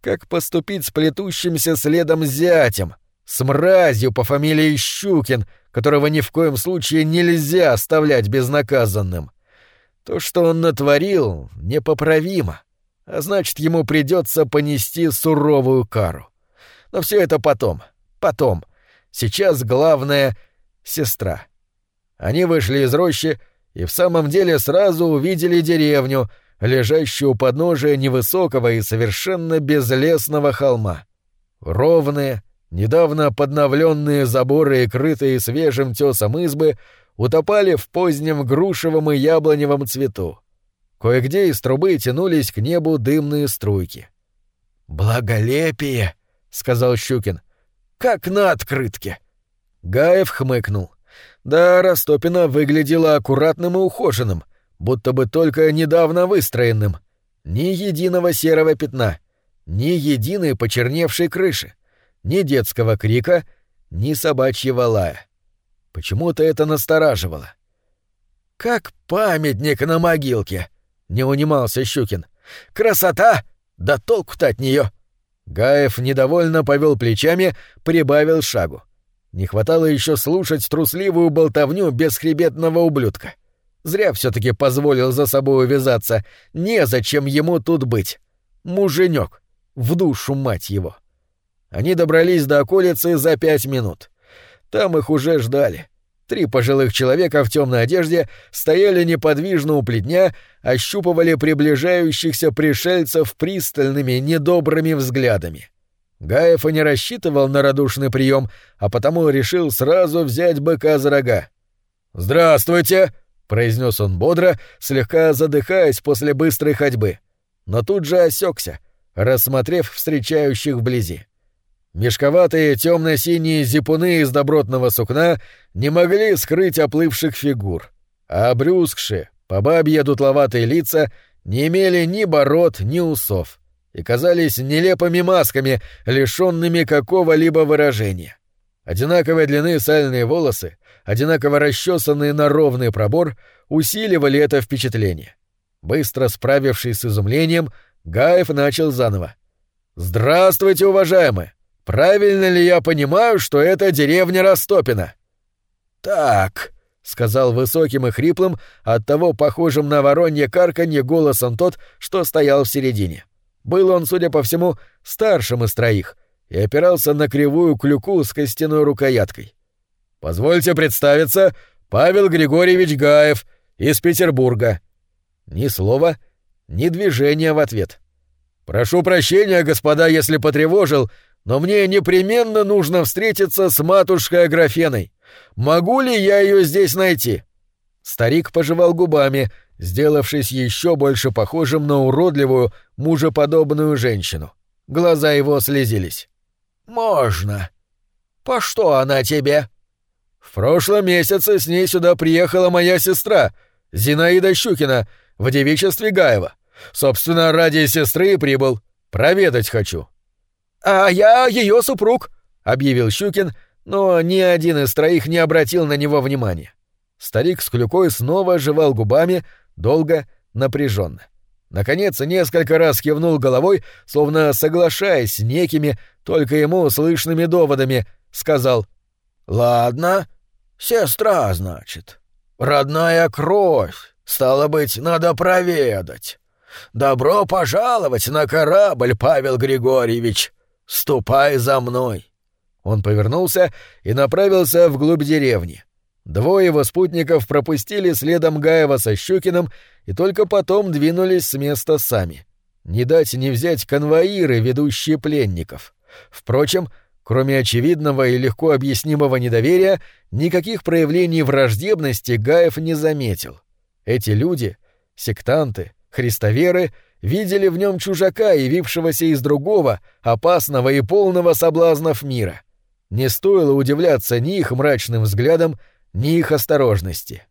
Speaker 2: как поступить с плетущимся следом зятем, с мразью по фамилии Щукин, которого ни в коем случае нельзя оставлять безнаказанным. То, что он натворил, непоправимо, а значит, ему придется понести суровую кару. Но все это потом, потом. Сейчас главное — сестра. Они вышли из рощи и в самом деле сразу увидели деревню, лежащую у подножия невысокого и совершенно безлесного холма. Ровные, недавно подновленные заборы и крытые свежим тесом избы утопали в позднем грушевом и яблоневом цвету. Кое-где из трубы тянулись к небу дымные струйки. «Благолепие!» — сказал Щукин. «Как на открытке!» Гаев хмыкнул. Да, Растопина выглядела аккуратным и ухоженным, будто бы только недавно выстроенным. Ни единого серого пятна, ни единой почерневшей крыши, ни детского крика, ни собачьего лая. Почему-то это настораживало. «Как памятник на могилке!» — не унимался Щукин. «Красота! Да толку-то от нее!» Гаев недовольно повел плечами, прибавил шагу. Не хватало еще слушать трусливую болтовню бесхребетного ублюдка. Зря все-таки позволил за собой увязаться. Незачем ему тут быть. Муженек. В душу, мать его. Они добрались до околицы за пять минут. Там их уже ждали. Три пожилых человека в темной одежде стояли неподвижно у плетня, ощупывали приближающихся пришельцев пристальными, недобрыми взглядами. Гаев и не рассчитывал на радушный прием, а потому решил сразу взять быка за рога. «Здравствуйте!» — произнес он бодро, слегка задыхаясь после быстрой ходьбы. Но тут же осекся, рассмотрев встречающих вблизи. Мешковатые темно-синие зипуны из добротного сукна не могли скрыть оплывших фигур, а обрюзгшие, по бабье дутловатые лица не имели ни бород, ни усов и казались нелепыми масками, лишенными какого-либо выражения. Одинаковой длины сальные волосы, одинаково расчесанные на ровный пробор, усиливали это впечатление. Быстро справившись с изумлением, Гаев начал заново. «Здравствуйте, уважаемые! Правильно ли я понимаю, что это деревня Растопина?» «Так», — сказал высоким и хриплым, оттого похожим на воронье карканье голосом тот, что стоял в середине. Был он, судя по всему, старшим из троих и опирался на кривую клюку с костяной рукояткой. «Позвольте представиться, Павел Григорьевич Гаев из Петербурга». Ни слова, ни движения в ответ. «Прошу прощения, господа, если потревожил, но мне непременно нужно встретиться с матушкой Аграфеной. Могу ли я ее здесь найти?» Старик пожевал губами, сделавшись еще больше похожим на уродливую, мужеподобную женщину. Глаза его слезились. «Можно. По что она тебе?» «В прошлом месяце с ней сюда приехала моя сестра, Зинаида Щукина, в девичестве Гаева. Собственно, ради сестры прибыл. Проведать хочу». «А я ее супруг», — объявил Щукин, но ни один из троих не обратил на него внимания. Старик с клюкой снова жевал губами, долго, напряженно. Наконец, несколько раз кивнул головой, словно соглашаясь с некими, только ему слышными доводами, сказал «Ладно, сестра, значит. Родная кровь, стало быть, надо проведать. Добро пожаловать на корабль, Павел Григорьевич. Ступай за мной». Он повернулся и направился вглубь деревни. Двое его спутников пропустили следом Гаева со Щукиным и только потом двинулись с места сами. Не дать не взять конвоиры, ведущие пленников. Впрочем, кроме очевидного и легко объяснимого недоверия, никаких проявлений враждебности Гаев не заметил. Эти люди, сектанты, христоверы, видели в нем чужака, явившегося из другого, опасного и полного соблазнов мира. Не стоило удивляться ни их мрачным взглядам, ни их осторожности.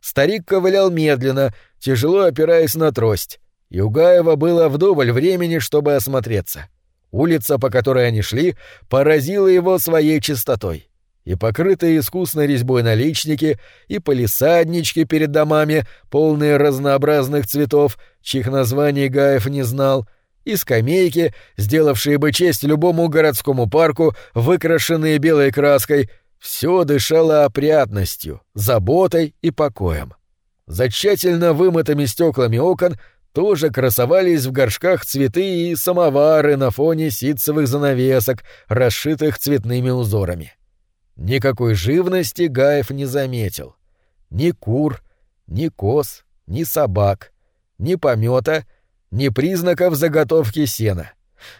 Speaker 2: Старик ковылял медленно, тяжело опираясь на трость, и у Гаева было вдоволь времени, чтобы осмотреться. Улица, по которой они шли, поразила его своей чистотой. И покрытые искусной резьбой наличники, и полисаднички перед домами, полные разнообразных цветов, чьих названий Гаев не знал, и скамейки, сделавшие бы честь любому городскому парку, выкрашенные белой краской — все дышало опрятностью, заботой и покоем. За тщательно вымытыми стеклами окон тоже красовались в горшках цветы и самовары на фоне ситцевых занавесок, расшитых цветными узорами. Никакой живности Гаев не заметил. Ни кур, ни коз, ни собак, ни помета, ни признаков заготовки сена.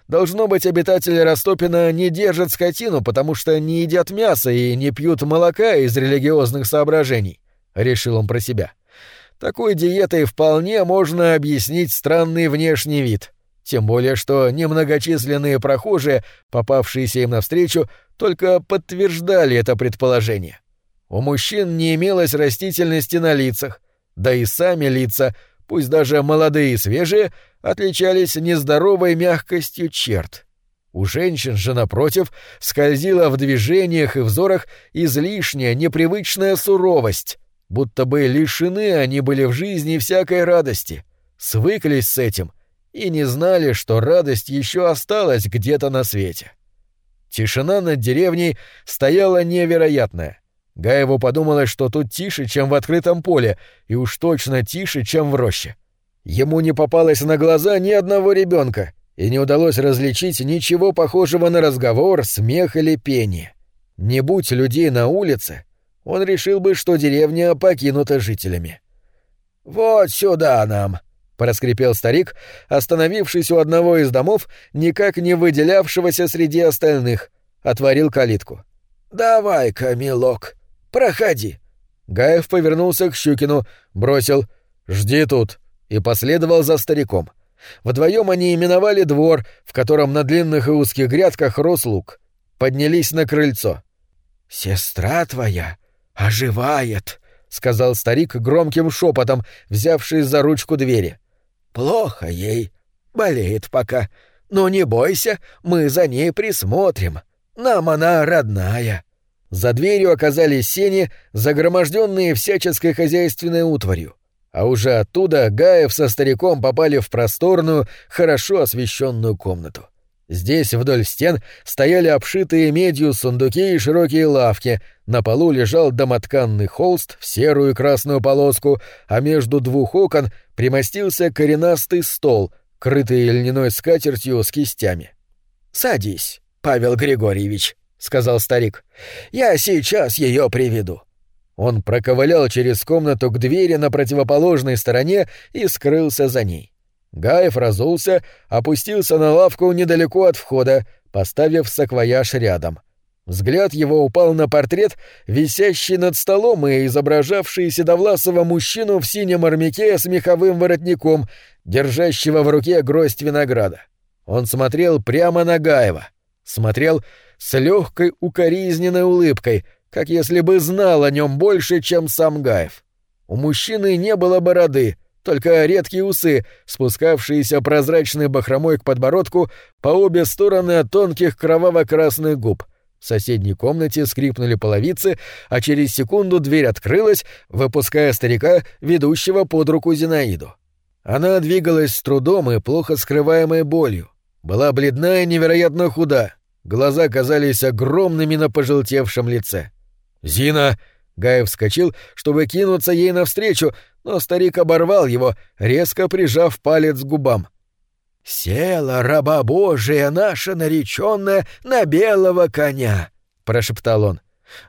Speaker 2: Должно быть, обитатели Растопина не держат скотину, потому что не едят мясо и не пьют молока из религиозных соображений, — решил он про себя. — такой диетой вполне можно объяснить странный внешний вид. Тем более, что немногочисленные прохожие, попавшиеся им навстречу, только подтверждали это предположение. У мужчин не имелось растительности на лицах, да и сами лица, пусть даже молодые и свежие, отличались нездоровой мягкостью черт. У женщин же, напротив, скользила в движениях и взорах излишняя, непривычная суровость, будто бы лишены они были в жизни всякой радости, свыклись с этим и не знали, что радость еще осталась где-то на свете. Тишина над деревней стояла невероятная. Гаеву подумалось, что тут тише, чем в открытом поле, и уж точно тише, чем в роще. Ему не попалось на глаза ни одного ребенка, и не удалось различить ничего похожего на разговор, смех или пение. Не будь людей на улице, он решил бы, что деревня покинута жителями. «Вот сюда нам!» — проскрипел старик, остановившись у одного из домов, никак не выделявшегося среди остальных, отворил калитку. «Давай-ка, милок, проходи!» Гаев повернулся к Щукину, бросил «Жди тут!» и последовал за стариком. Вдвоем они именовали двор, в котором на длинных и узких грядках рос лук. Поднялись на крыльцо. «Сестра твоя «Оживает», — сказал старик громким шепотом, взявшись за ручку двери. «Плохо ей. Болеет пока. Но не бойся, мы за ней присмотрим. Нам она родная». За дверью оказались сени, загроможденные всяческой хозяйственной утварью. А уже оттуда Гаев со стариком попали в просторную, хорошо освещенную комнату. Здесь вдоль стен стояли обшитые медью сундуки и широкие лавки, на полу лежал домотканный холст в серую и красную полоску, а между двух окон примостился коренастый стол, крытый льняной скатертью с кистями. «Садись, Павел Григорьевич», — сказал старик. «Я сейчас ее приведу». Он проковылял через комнату к двери на противоположной стороне и скрылся за ней. Гаев разулся, опустился на лавку недалеко от входа, поставив саквояж рядом. Взгляд его упал на портрет, висящий над столом и изображавший седовласого мужчину в синем армяке с меховым воротником, держащего в руке гроздь винограда. Он смотрел прямо на Гаева. Смотрел с легкой укоризненной улыбкой, как если бы знал о нем больше, чем сам Гаев. У мужчины не было бороды — только редкие усы, спускавшиеся прозрачной бахромой к подбородку по обе стороны от тонких кроваво-красных губ. В соседней комнате скрипнули половицы, а через секунду дверь открылась, выпуская старика, ведущего под руку Зинаиду. Она двигалась с трудом и плохо скрываемой болью. Была бледна и невероятно худа. Глаза казались огромными на пожелтевшем лице. «Зина!» Гаев вскочил, чтобы кинуться ей навстречу, но старик оборвал его, резко прижав палец к губам. «Села раба Божия наша нареченная на белого коня», — прошептал он.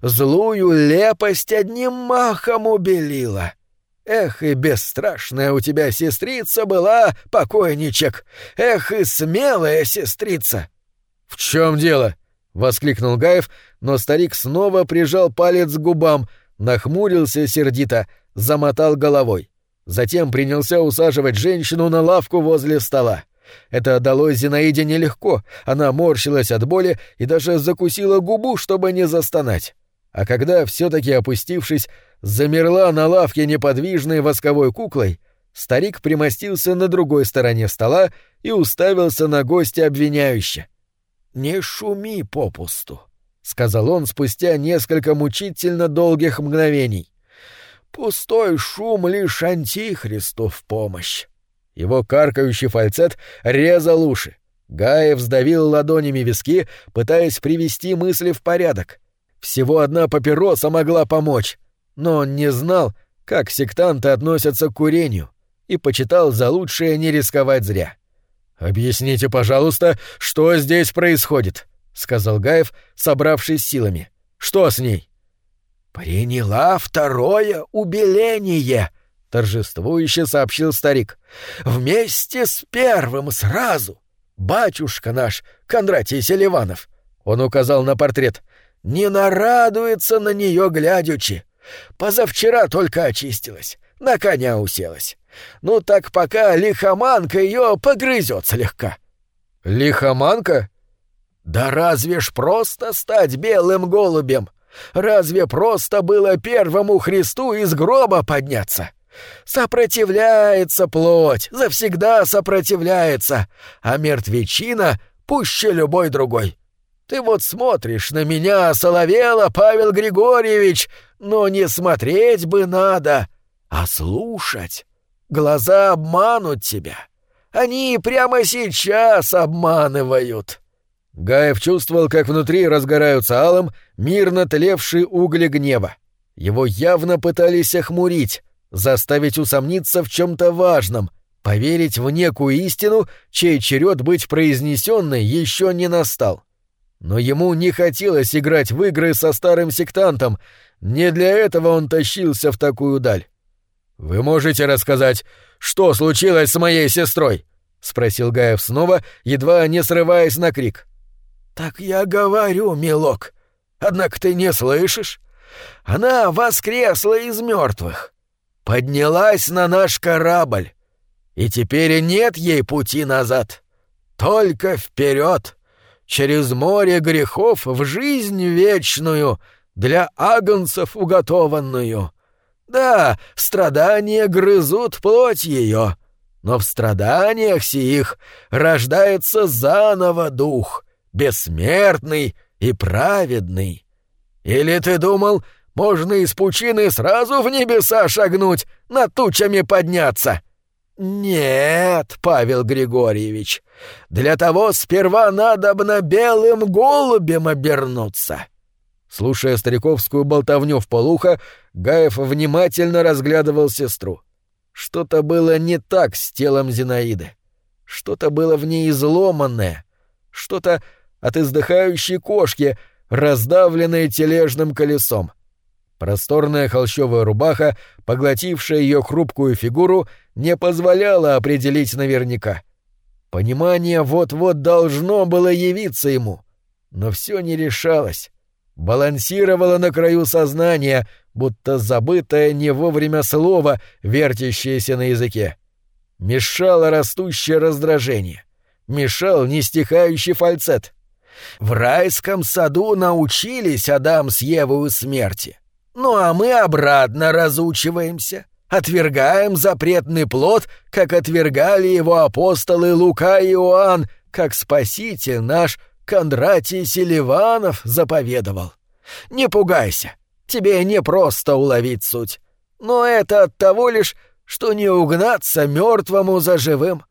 Speaker 2: «Злую лепость одним махом убелила. Эх, и бесстрашная у тебя сестрица была, покойничек! Эх, и смелая сестрица!» «В чем дело?» — воскликнул Гаев, но старик снова прижал палец к губам, нахмурился сердито, замотал головой. Затем принялся усаживать женщину на лавку возле стола. Это далось Зинаиде нелегко, она морщилась от боли и даже закусила губу, чтобы не застонать. А когда, все-таки опустившись, замерла на лавке неподвижной восковой куклой, старик примостился на другой стороне стола и уставился на гостя обвиняюще. «Не шуми попусту», — сказал он спустя несколько мучительно долгих мгновений. Пустой шум лишь антихристу в помощь. Его каркающий фальцет резал уши. Гаев сдавил ладонями виски, пытаясь привести мысли в порядок. Всего одна папироса могла помочь, но он не знал, как сектанты относятся к курению, и почитал за лучшее не рисковать зря. «Объясните, пожалуйста, что здесь происходит?» — сказал Гаев, собравшись силами. «Что с ней?»
Speaker 3: «Приняла второе убеление», — торжествующе сообщил старик. «Вместе с первым сразу. Батюшка наш, Кондратий Селиванов, он указал на портрет, не нарадуется на нее глядячи. Позавчера только очистилась, на коня уселась. Ну так пока лихоманка ее погрызет слегка».
Speaker 2: «Лихоманка?»
Speaker 3: «Да разве ж просто стать белым голубем? Разве просто было первому Христу из гроба подняться?» Сопротивляется плоть, завсегда сопротивляется, а мертвечина пуще любой другой. Ты вот смотришь на меня, соловела, Павел Григорьевич, но не смотреть бы надо, а слушать. Глаза обманут тебя. Они прямо сейчас обманывают».
Speaker 2: Гаев чувствовал, как внутри разгораются алым мирно тлевшие угли гнева. Его явно пытались охмурить, заставить усомниться в чем-то важном, поверить в некую истину, чей черед быть произнесенной еще не настал. Но ему не хотелось играть в игры со старым сектантом, не для этого он тащился в такую даль. «Вы можете рассказать, что случилось с моей сестрой?» — спросил Гаев снова, едва не срываясь на крик.
Speaker 3: «Так я говорю, милок. Однако ты не слышишь? Она воскресла из мертвых поднялась на наш корабль, и теперь нет ей пути назад, только вперед, через море грехов в жизнь вечную, для агнцев уготованную. Да, страдания грызут плоть ее, но в страданиях сих рождается заново дух, бессмертный и праведный. Или ты думал, можно из пучины сразу в небеса шагнуть, над тучами подняться. Нет, Павел Григорьевич, для того сперва надобно белым голубем обернуться.
Speaker 2: Слушая стариковскую болтовню в полухо, Гаев внимательно разглядывал сестру. Что-то было не так с телом Зинаиды. Что-то было в ней изломанное. Что-то от издыхающей кошки, раздавленной тележным колесом. Просторная холщовая рубаха, поглотившая ее хрупкую фигуру, не позволяла определить наверняка. Понимание вот-вот должно было явиться ему, но все не решалось. Балансировало на краю сознания, будто забытое не вовремя слово, вертящееся на языке. Мешало растущее раздражение. Мешал нестихающий фальцет.
Speaker 3: В райском саду научились Адам с Евою смерти. Ну а мы обратно разучиваемся, отвергаем запретный плод, как отвергали его апостолы Лука и Иоанн, как спаситель наш Кондратий Селиванов заповедовал. Не пугайся, тебе не просто уловить суть. Но это от того лишь, что не угнаться мертвому за живым.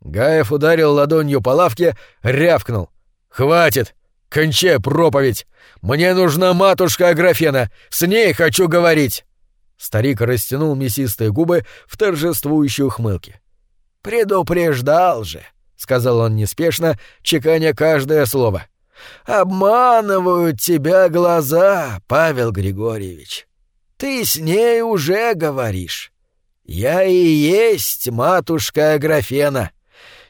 Speaker 2: Гаев ударил ладонью по лавке, рявкнул. «Хватит! Кончай проповедь! Мне нужна матушка Аграфена! С ней хочу говорить!» Старик растянул мясистые губы в торжествующей ухмылке.
Speaker 3: «Предупреждал же!» — сказал он неспешно, чеканя каждое слово. «Обманывают тебя глаза, Павел Григорьевич. Ты с ней уже говоришь. Я и есть матушка Аграфена.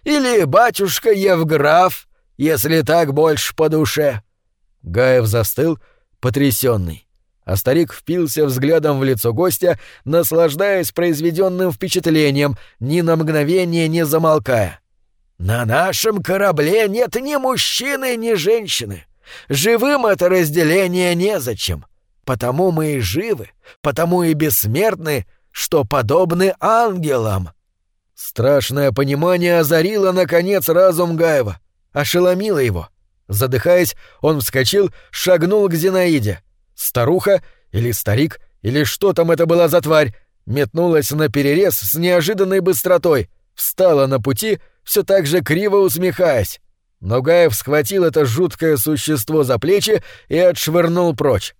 Speaker 3: Или батюшка Евграф, если так больше по душе».
Speaker 2: Гаев застыл, потрясенный, а старик впился взглядом в лицо гостя, наслаждаясь произведенным впечатлением, ни на мгновение не замолкая.
Speaker 3: «На нашем корабле нет ни мужчины, ни женщины. Живым это разделение незачем. Потому мы и живы, потому и бессмертны, что подобны ангелам».
Speaker 2: Страшное понимание озарило, наконец, разум Гаева ошеломило его. Задыхаясь, он вскочил, шагнул к Зинаиде. Старуха или старик, или что там это была за тварь, метнулась на перерез с неожиданной быстротой, встала на пути, все так же криво усмехаясь. Ногаев схватил это жуткое существо за плечи и отшвырнул прочь.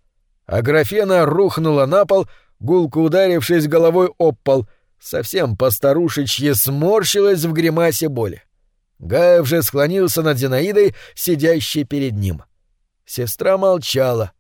Speaker 2: А графена рухнула на пол, гулко ударившись головой об пол, совсем постарушечье сморщилась в гримасе боли. Гаев же склонился над Зинаидой, сидящей перед ним. Сестра молчала,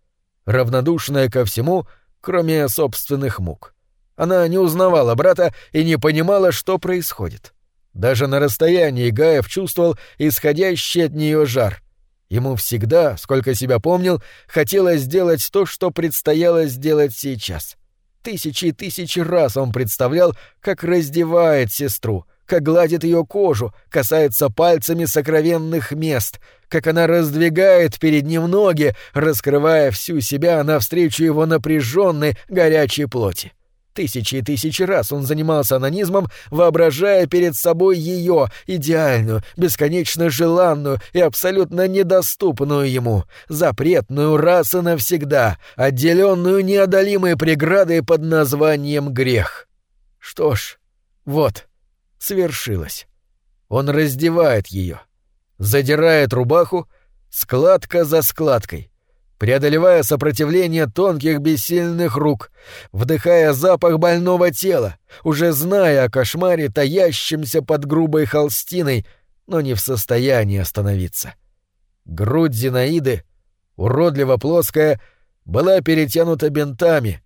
Speaker 2: равнодушная ко всему, кроме собственных мук. Она не узнавала брата и не понимала, что происходит. Даже на расстоянии Гаев чувствовал исходящий от нее жар. Ему всегда, сколько себя помнил, хотелось сделать то, что предстояло сделать сейчас. Тысячи и тысячи раз он представлял, как раздевает сестру, как гладит ее кожу, касается пальцами сокровенных мест, как она раздвигает перед ним ноги, раскрывая всю себя навстречу его напряженной горячей плоти. Тысячи и тысячи раз он занимался анонизмом, воображая перед собой ее, идеальную, бесконечно желанную и абсолютно недоступную ему, запретную раз и навсегда, отделенную неодолимой преградой под названием грех. Что ж, вот, свершилось. Он раздевает ее, задирает рубаху, складка за складкой, преодолевая сопротивление тонких бессильных рук, вдыхая запах больного тела, уже зная о кошмаре, таящемся под грубой холстиной, но не в состоянии остановиться. Грудь Зинаиды, уродливо плоская, была перетянута бинтами,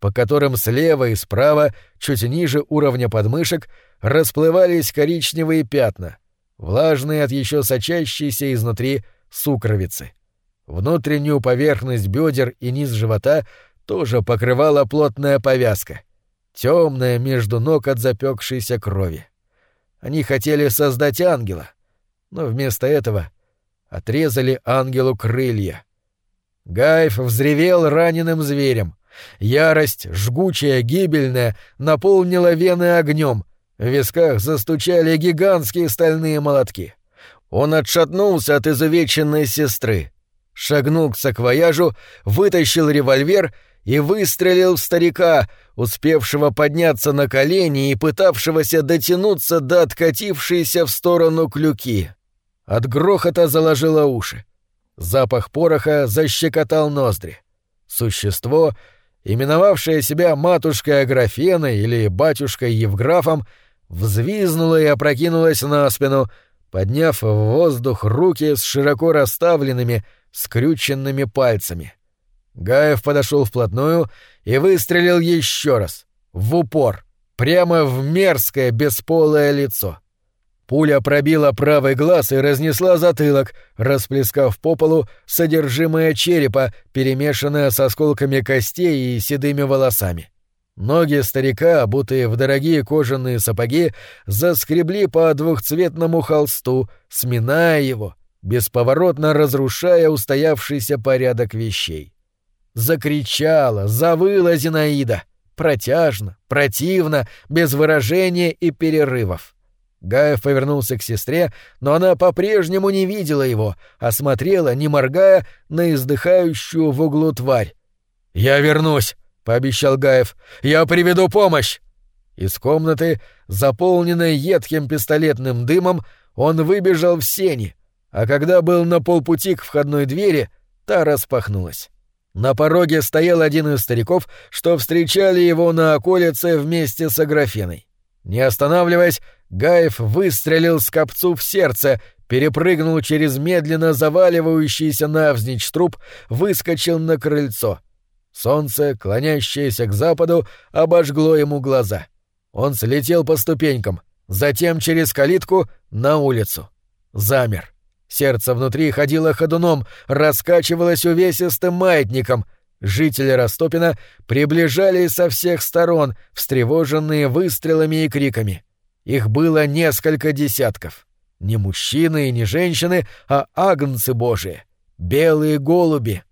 Speaker 2: по которым слева и справа, чуть ниже уровня подмышек, расплывались коричневые пятна, влажные от еще сочащейся изнутри сукровицы. Внутреннюю поверхность бедер и низ живота тоже покрывала плотная повязка, темная между ног от запекшейся крови. Они хотели создать ангела, но вместо этого отрезали ангелу крылья. Гайф взревел раненым зверем. Ярость, жгучая, гибельная, наполнила вены огнем. В висках застучали гигантские стальные молотки. Он отшатнулся от изувеченной сестры шагнул к саквояжу, вытащил револьвер и выстрелил в старика, успевшего подняться на колени и пытавшегося дотянуться до откатившейся в сторону клюки. От грохота заложило уши. Запах пороха защекотал ноздри. Существо, именовавшее себя матушкой Аграфеной или батюшкой Евграфом, взвизнуло и опрокинулось на спину, подняв в воздух руки с широко расставленными, скрюченными пальцами. Гаев подошел вплотную и выстрелил еще раз, в упор, прямо в мерзкое бесполое лицо. Пуля пробила правый глаз и разнесла затылок, расплескав по полу содержимое черепа, перемешанное с осколками костей и седыми волосами. Ноги старика, обутые в дорогие кожаные сапоги, заскребли по двухцветному холсту, сминая его, бесповоротно разрушая устоявшийся порядок вещей. Закричала, завыла Зинаида, протяжно, противно, без выражения и перерывов. Гаев повернулся к сестре, но она по-прежнему не видела его, а смотрела, не моргая, на издыхающую в углу тварь. «Я вернусь», — пообещал Гаев. «Я приведу помощь!» Из комнаты, заполненной едким пистолетным дымом, он выбежал в сени, а когда был на полпути к входной двери, та распахнулась. На пороге стоял один из стариков, что встречали его на околице вместе с Аграфеной. Не останавливаясь, Гаев выстрелил скопцу в сердце, перепрыгнул через медленно заваливающийся навзничь труп, выскочил на крыльцо. Солнце, клонящееся к западу, обожгло ему глаза. Он слетел по ступенькам, затем через калитку на улицу. Замер. Сердце внутри ходило ходуном, раскачивалось увесистым маятником. Жители Растопина приближались со всех сторон, встревоженные выстрелами и криками. Их было несколько десятков. Не мужчины и не женщины, а агнцы божии. Белые голуби.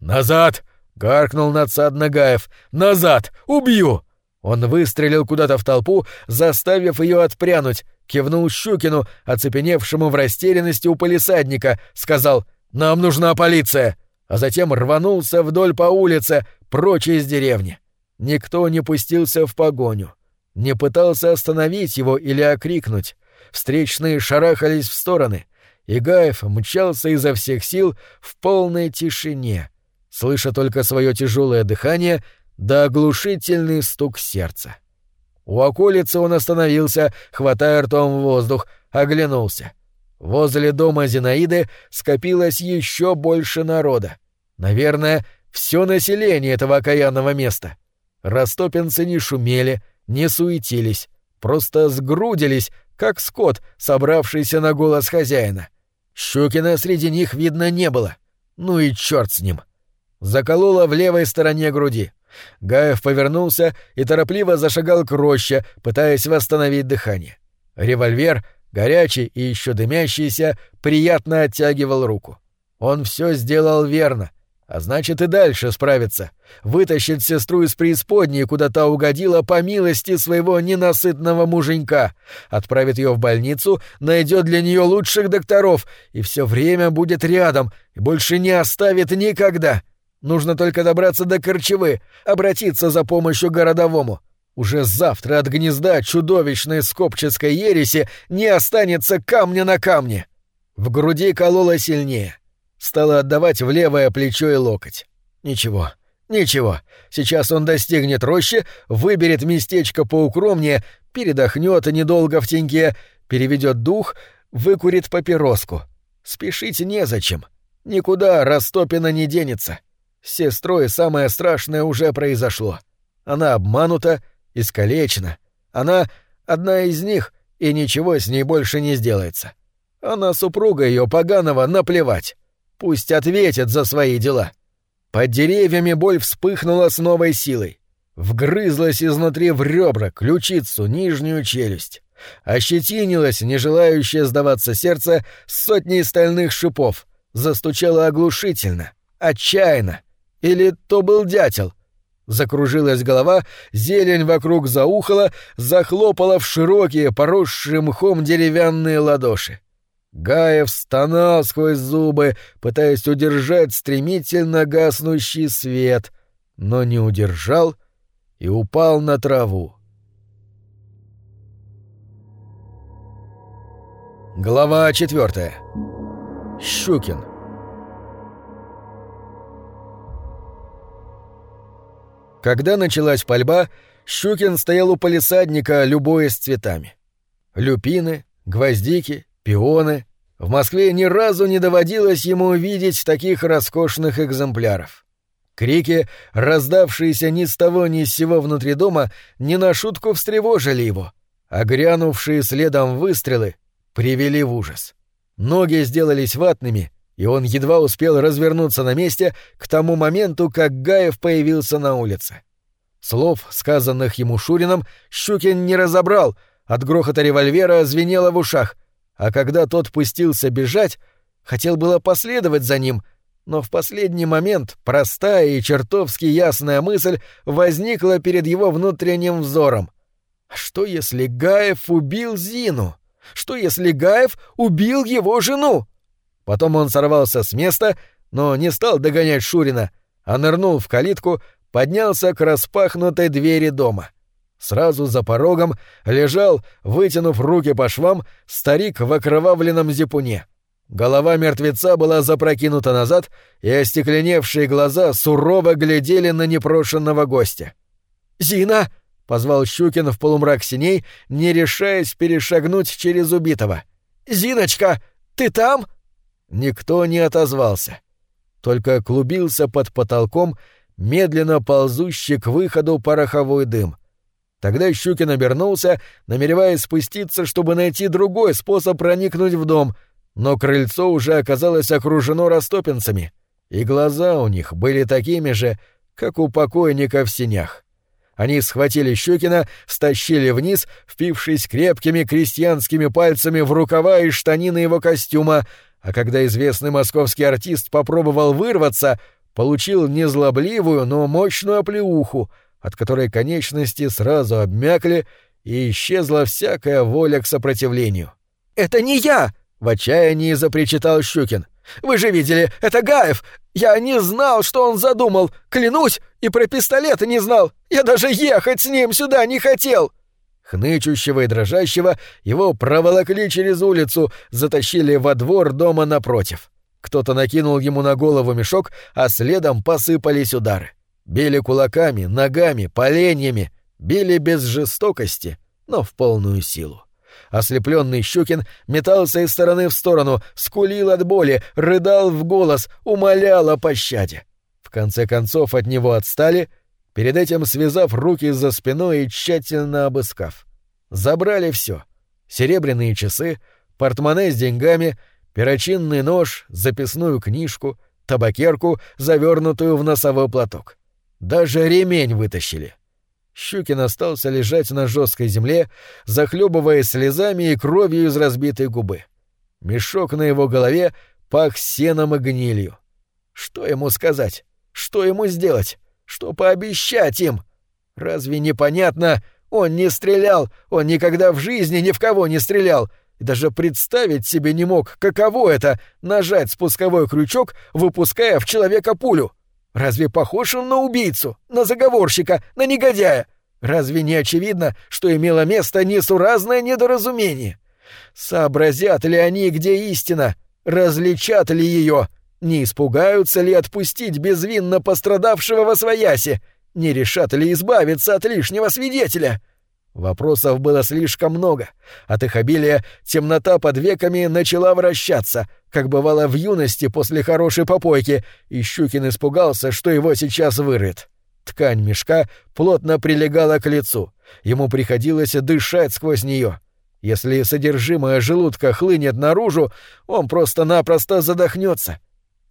Speaker 2: «Назад!» — гаркнул надсадно Гаев. «Назад! Убью!» Он выстрелил куда-то в толпу, заставив ее отпрянуть, кивнул Щукину, оцепеневшему в растерянности у полисадника, сказал «Нам нужна полиция!» А затем рванулся вдоль по улице, прочь из деревни. Никто не пустился в погоню, не пытался остановить его или окрикнуть. Встречные шарахались в стороны, и Гаев мчался изо всех сил в полной тишине, слыша только свое тяжелое дыхание да оглушительный стук сердца. У околицы он остановился, хватая ртом воздух, оглянулся. Возле дома Зинаиды скопилось еще больше народа. Наверное, все население этого окаянного места. Растопинцы не шумели, не суетились, просто сгрудились, как скот, собравшийся на голос хозяина. Щукина среди них видно не было. Ну и черт с ним. Заколола в левой стороне груди. Гаев повернулся и торопливо зашагал к роще, пытаясь восстановить дыхание. Револьвер, горячий и еще дымящийся, приятно оттягивал руку. Он все сделал верно, а значит и дальше справится. Вытащит сестру из преисподней, куда та угодила по милости своего ненасытного муженька. Отправит ее в больницу, найдет для нее лучших докторов и все время будет рядом и больше не оставит никогда. — Нужно только добраться до Корчевы, обратиться за помощью городовому. Уже завтра от гнезда чудовищной скопческой ереси не останется камня на камне. В груди кололо сильнее. Стало отдавать в левое плечо и локоть. Ничего, ничего. Сейчас он достигнет рощи, выберет местечко поукромнее, передохнет недолго в теньке, переведет дух, выкурит папироску. Спешить незачем. Никуда Растопина не денется. С сестрой самое страшное уже произошло. Она обманута, искалечена. Она одна из них, и ничего с ней больше не сделается. Она супруга ее поганого наплевать. Пусть ответит за свои дела. Под деревьями боль вспыхнула с новой силой. Вгрызлась изнутри в ребра, ключицу, нижнюю челюсть. Ощетинилась, не желающее сдаваться сердце, сотней стальных шипов. Застучала оглушительно, отчаянно, или то был дятел? Закружилась голова, зелень вокруг заухала, захлопала в широкие, поросшие мхом деревянные ладоши. Гаев стонал сквозь зубы, пытаясь удержать стремительно гаснущий свет, но не удержал и упал на траву. Глава четвертая. Щукин. Когда началась пальба, Щукин стоял у полисадника, любуясь цветами. Люпины, гвоздики, пионы. В Москве ни разу не доводилось ему увидеть таких роскошных экземпляров. Крики, раздавшиеся ни с того ни с сего внутри дома, не на шутку встревожили его, а грянувшие следом выстрелы привели в ужас. Ноги сделались ватными, и он едва успел развернуться на месте к тому моменту, как Гаев появился на улице. Слов, сказанных ему Шурином, Щукин не разобрал, от грохота револьвера звенело в ушах, а когда тот пустился бежать, хотел было последовать за ним, но в последний момент простая и чертовски ясная мысль возникла перед его внутренним взором. «А что если Гаев убил Зину? Что если Гаев убил его жену? Потом он сорвался с места, но не стал догонять Шурина, а нырнул в калитку, поднялся к распахнутой двери дома. Сразу за порогом лежал, вытянув руки по швам, старик в окровавленном зипуне. Голова мертвеца была запрокинута назад, и остекленевшие глаза сурово глядели на непрошенного гостя. «Зина!» — позвал Щукин в полумрак синей, не решаясь перешагнуть через убитого. «Зиночка, ты там?» Никто не отозвался. Только клубился под потолком медленно ползущий к выходу пороховой дым. Тогда Щукин обернулся, намереваясь спуститься, чтобы найти другой способ проникнуть в дом, но крыльцо уже оказалось окружено растопинцами, и глаза у них были такими же, как у покойника в синях. Они схватили Щукина, стащили вниз, впившись крепкими крестьянскими пальцами в рукава и штанины его костюма, а когда известный московский артист попробовал вырваться, получил незлобливую, но мощную оплеуху, от которой конечности сразу обмякли, и исчезла всякая воля к сопротивлению. «Это не я!» — в отчаянии запричитал Щукин. «Вы же видели, это Гаев! Я не знал, что он задумал! Клянусь, и про пистолет не знал! Я даже ехать с ним сюда не хотел!» Хнычущего и дрожащего его проволокли через улицу, затащили во двор дома напротив. Кто-то накинул ему на голову мешок, а следом посыпались удары. Били кулаками, ногами, поленьями, били без жестокости, но в полную силу. Ослепленный Щукин метался из стороны в сторону, скулил от боли, рыдал в голос, умолял о пощаде. В конце концов от него отстали, перед этим связав руки за спиной и тщательно обыскав. Забрали все: серебряные часы, портмоне с деньгами, перочинный нож, записную книжку, табакерку, завернутую в носовой платок. Даже ремень вытащили. Щукин остался лежать на жесткой земле, захлебываясь слезами и кровью из разбитой губы. Мешок на его голове пах сеном и гнилью. Что ему сказать? Что ему сделать? Что пообещать им? Разве непонятно? Он не стрелял, он никогда в жизни ни в кого не стрелял, и даже представить себе не мог, каково это — нажать спусковой крючок, выпуская в человека пулю. Разве похож он на убийцу, на заговорщика, на негодяя? Разве не очевидно, что имело место несуразное недоразумение? Сообразят ли они, где истина? Различат ли ее? Не испугаются ли отпустить безвинно пострадавшего во свояси? Не решат ли избавиться от лишнего свидетеля? Вопросов было слишком много. От их обилия темнота под веками начала вращаться, как бывало в юности после хорошей попойки, и Щукин испугался, что его сейчас вырыт. Ткань мешка плотно прилегала к лицу. Ему приходилось дышать сквозь нее. Если содержимое желудка хлынет наружу, он просто-напросто задохнется.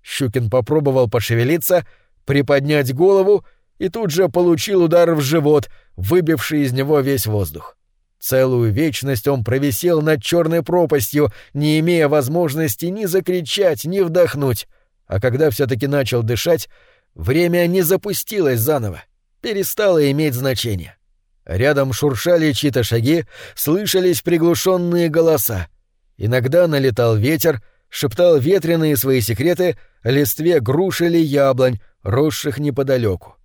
Speaker 2: Щукин попробовал пошевелиться, приподнять голову и тут же получил удар в живот, выбивший из него весь воздух. Целую вечность он провисел над черной пропастью, не имея возможности ни закричать, ни вдохнуть. А когда все-таки начал дышать, время не запустилось заново, перестало иметь значение. Рядом шуршали чьи-то шаги, слышались приглушенные голоса. Иногда налетал ветер, шептал ветреные свои секреты листве груш или яблонь, росших неподалеку.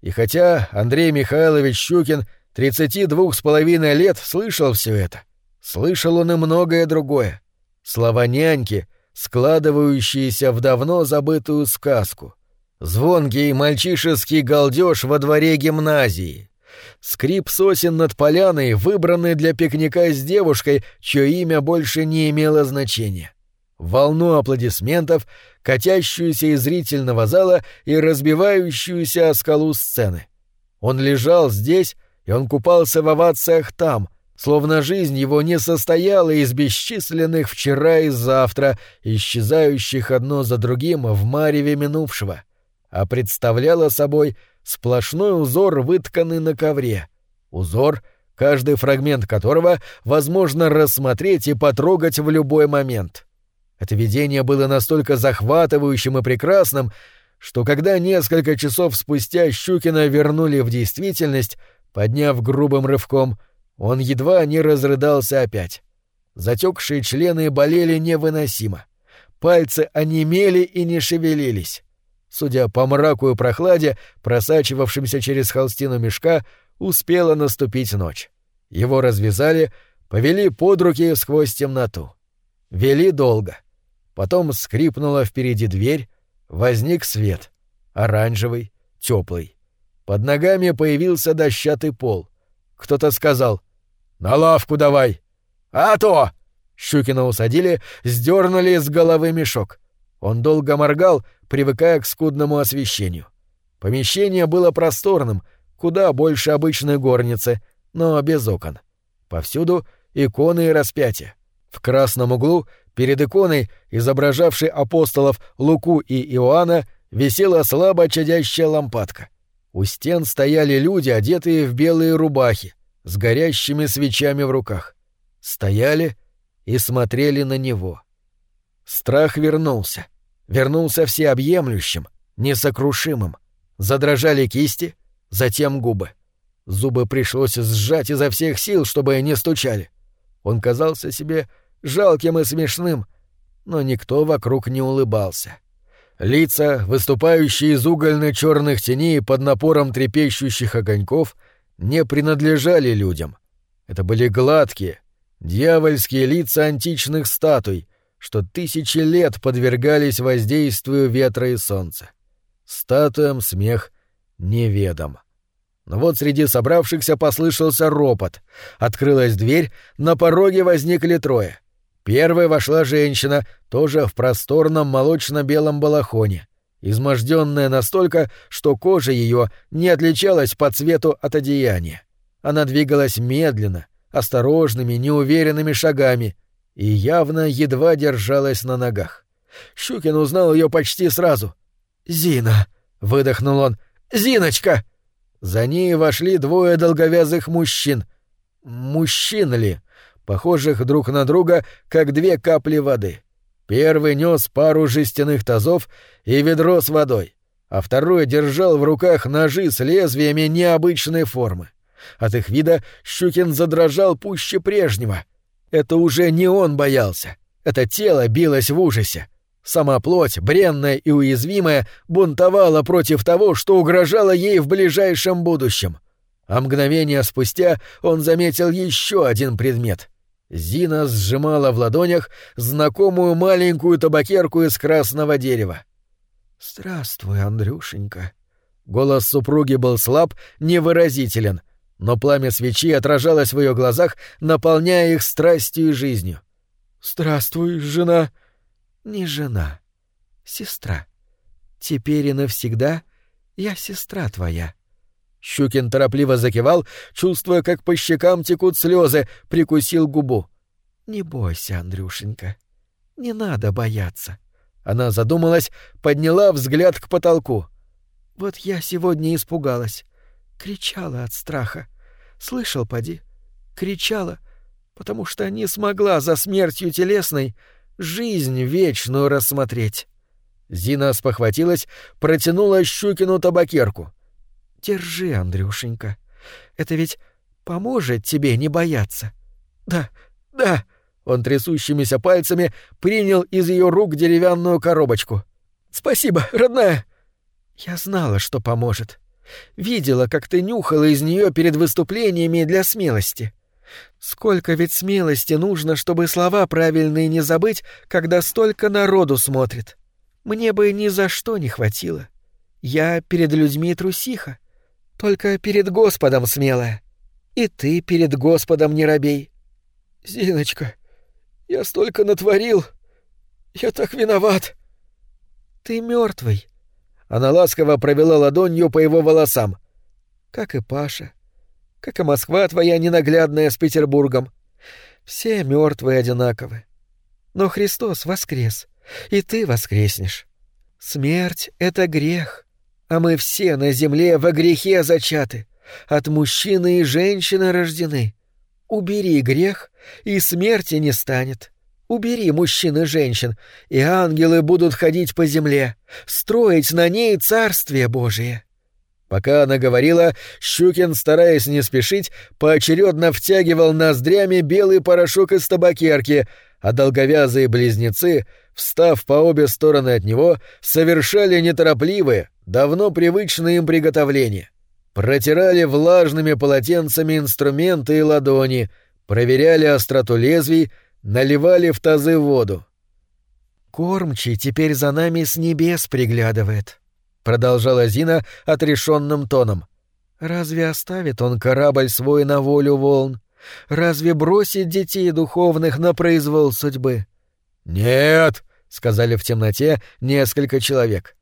Speaker 2: И хотя Андрей Михайлович Щукин тридцати двух с половиной лет слышал все это, слышал он и многое другое. Слова няньки, складывающиеся в давно забытую сказку. Звонкий мальчишеский галдеж во дворе гимназии. Скрип сосен над поляной, выбранный для пикника с девушкой, чье имя больше не имело значения волну аплодисментов, катящуюся из зрительного зала и разбивающуюся о скалу сцены. Он лежал здесь, и он купался в овациях там, словно жизнь его не состояла из бесчисленных вчера и завтра, исчезающих одно за другим в мареве минувшего, а представляла собой сплошной узор, вытканный на ковре. Узор, каждый фрагмент которого возможно рассмотреть и потрогать в любой момент — это видение было настолько захватывающим и прекрасным, что когда несколько часов спустя Щукина вернули в действительность, подняв грубым рывком, он едва не разрыдался опять. Затекшие члены болели невыносимо. Пальцы онемели и не шевелились. Судя по мраку и прохладе, просачивавшимся через холстину мешка, успела наступить ночь. Его развязали, повели под руки сквозь темноту. Вели долго — Потом скрипнула впереди дверь, возник свет. Оранжевый, теплый. Под ногами появился дощатый пол. Кто-то сказал «На лавку давай!» «А то!» Щукина усадили, сдернули с головы мешок. Он долго моргал, привыкая к скудному освещению. Помещение было просторным, куда больше обычной горницы, но без окон. Повсюду иконы и распятия. В красном углу Перед иконой, изображавшей апостолов Луку и Иоанна, висела слабо чадящая лампадка. У стен стояли люди, одетые в белые рубахи, с горящими свечами в руках. Стояли и смотрели на него. Страх вернулся. Вернулся всеобъемлющим, несокрушимым. Задрожали кисти, затем губы. Зубы пришлось сжать изо всех сил, чтобы не стучали. Он казался себе жалким и смешным, но никто вокруг не улыбался. Лица, выступающие из угольно-черных теней под напором трепещущих огоньков, не принадлежали людям. Это были гладкие, дьявольские лица античных статуй, что тысячи лет подвергались воздействию ветра и солнца. Статуям смех неведом. Но вот среди собравшихся послышался ропот. Открылась дверь, на пороге возникли трое. Первой вошла женщина, тоже в просторном молочно-белом балахоне, изможденная настолько, что кожа ее не отличалась по цвету от одеяния. Она двигалась медленно, осторожными, неуверенными шагами и явно едва держалась на ногах. Щукин узнал ее почти сразу. «Зина!» — выдохнул он. «Зиночка!» За ней вошли двое долговязых мужчин. Мужчин ли? Похожих друг на друга, как две капли воды. Первый нес пару жестяных тазов и ведро с водой, а второй держал в руках ножи с лезвиями необычной формы. От их вида Щукин задрожал пуще прежнего. Это уже не он боялся. Это тело билось в ужасе. Сама плоть, бренная и уязвимая, бунтовала против того, что угрожало ей в ближайшем будущем. А мгновение спустя он заметил еще один предмет. Зина сжимала в ладонях знакомую маленькую табакерку из красного дерева. «Здравствуй, Андрюшенька». Голос супруги был слаб, невыразителен, но пламя свечи отражалось в ее глазах, наполняя их страстью и жизнью. «Здравствуй, жена», не жена, сестра. Теперь и навсегда я сестра твоя. Щукин торопливо закивал, чувствуя, как по щекам текут слезы, прикусил губу. Не бойся, Андрюшенька. Не надо бояться. Она задумалась, подняла взгляд к потолку. Вот я сегодня испугалась. Кричала от страха. Слышал, поди? Кричала, потому что не смогла за смертью телесной жизнь вечную рассмотреть. Зина спохватилась, протянула Щукину табакерку. «Держи, Андрюшенька. Это ведь поможет тебе не бояться». «Да, да». Он трясущимися пальцами принял из ее рук деревянную коробочку. «Спасибо, родная». «Я знала, что поможет. Видела, как ты нюхала из нее перед выступлениями для смелости. Сколько ведь смелости нужно, чтобы слова правильные не забыть, когда столько народу смотрит. Мне бы ни за что не хватило. Я перед людьми трусиха, только перед Господом смелая. И ты перед Господом не робей. Зиночка, я столько натворил. Я так виноват. Ты мертвый. Она ласково провела ладонью по его волосам. Как и Паша как и Москва твоя ненаглядная с Петербургом. Все мертвые одинаковы. Но Христос воскрес, и ты воскреснешь. Смерть — это грех, а мы все на земле во грехе зачаты, от мужчины и женщины рождены. Убери грех, и смерти не станет. Убери мужчин и женщин, и ангелы будут ходить по земле, строить на ней Царствие Божие. Пока она говорила, Щукин, стараясь не спешить, поочередно втягивал ноздрями белый порошок из табакерки, а долговязые близнецы, встав по обе стороны от него, совершали неторопливые, давно привычные им приготовления. Протирали влажными полотенцами инструменты и ладони, проверяли остроту лезвий, наливали в тазы воду. «Кормчий теперь за нами с небес приглядывает», продолжала Зина отрешенным тоном. Разве оставит он корабль свой на волю волн? Разве бросит детей духовных на произвол судьбы? Нет, сказали в темноте несколько человек.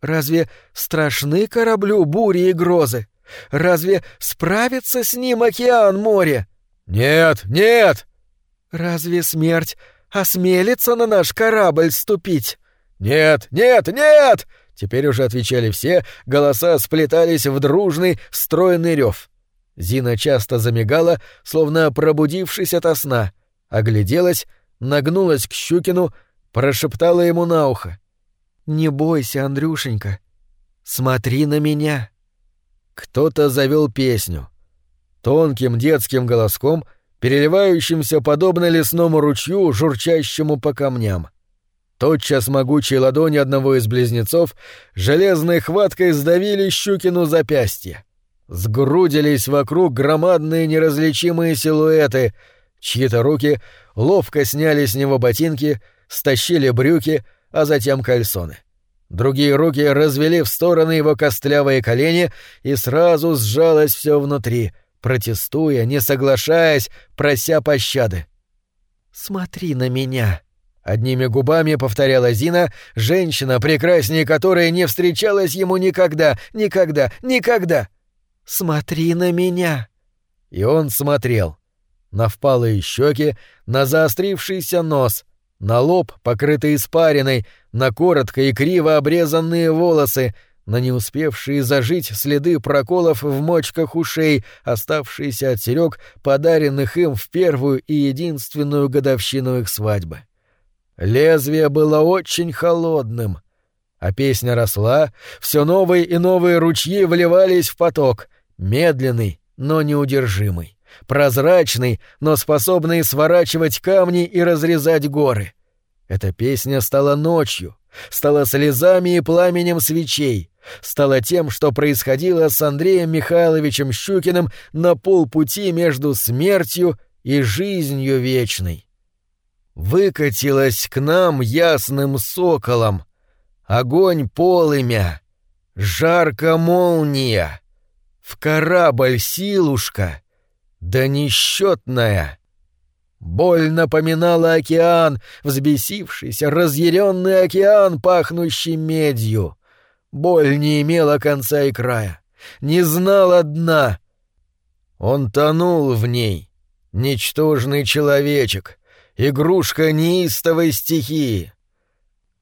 Speaker 2: Разве страшны кораблю бури и грозы? Разве справится с ним океан море? Нет, нет. Разве смерть осмелится на наш корабль ступить? Нет, нет, нет! Теперь уже отвечали все, голоса сплетались в дружный, стройный рев. Зина часто замигала, словно пробудившись ото сна, огляделась, нагнулась к Щукину, прошептала ему на ухо. «Не бойся, Андрюшенька, смотри на меня». Кто-то завел песню. Тонким детским голоском, переливающимся подобно лесному ручью, журчащему по камням. Тотчас могучие ладони одного из близнецов железной хваткой сдавили Щукину запястье. Сгрудились вокруг громадные неразличимые силуэты, чьи-то руки ловко сняли с него ботинки, стащили брюки, а затем кальсоны. Другие руки развели в стороны его костлявые колени, и сразу сжалось все внутри, протестуя, не соглашаясь, прося пощады.
Speaker 3: «Смотри на меня!»
Speaker 2: — одними губами повторяла Зина, женщина, прекраснее которой не встречалась ему никогда, никогда, никогда.
Speaker 3: «Смотри на меня!»
Speaker 2: И он смотрел. На впалые щеки, на заострившийся нос, на лоб, покрытый испариной, на коротко и криво обрезанные волосы, на не успевшие зажить следы проколов в мочках ушей, оставшиеся от серег, подаренных им в первую и единственную годовщину их свадьбы. Лезвие было очень холодным, а песня росла, все новые и новые ручьи вливались в поток, медленный, но неудержимый прозрачный, но способный сворачивать камни и разрезать горы. Эта песня стала ночью, стала слезами и пламенем свечей, стала тем, что происходило с Андреем Михайловичем Щукиным на полпути между смертью и жизнью вечной. Выкатилась к нам ясным соколом, огонь полымя, жарко молния, в корабль силушка — да несчетная. Боль напоминала океан, взбесившийся, разъяренный океан, пахнущий медью. Боль не имела конца и края, не знала дна. Он тонул в ней, ничтожный человечек, игрушка неистовой стихии.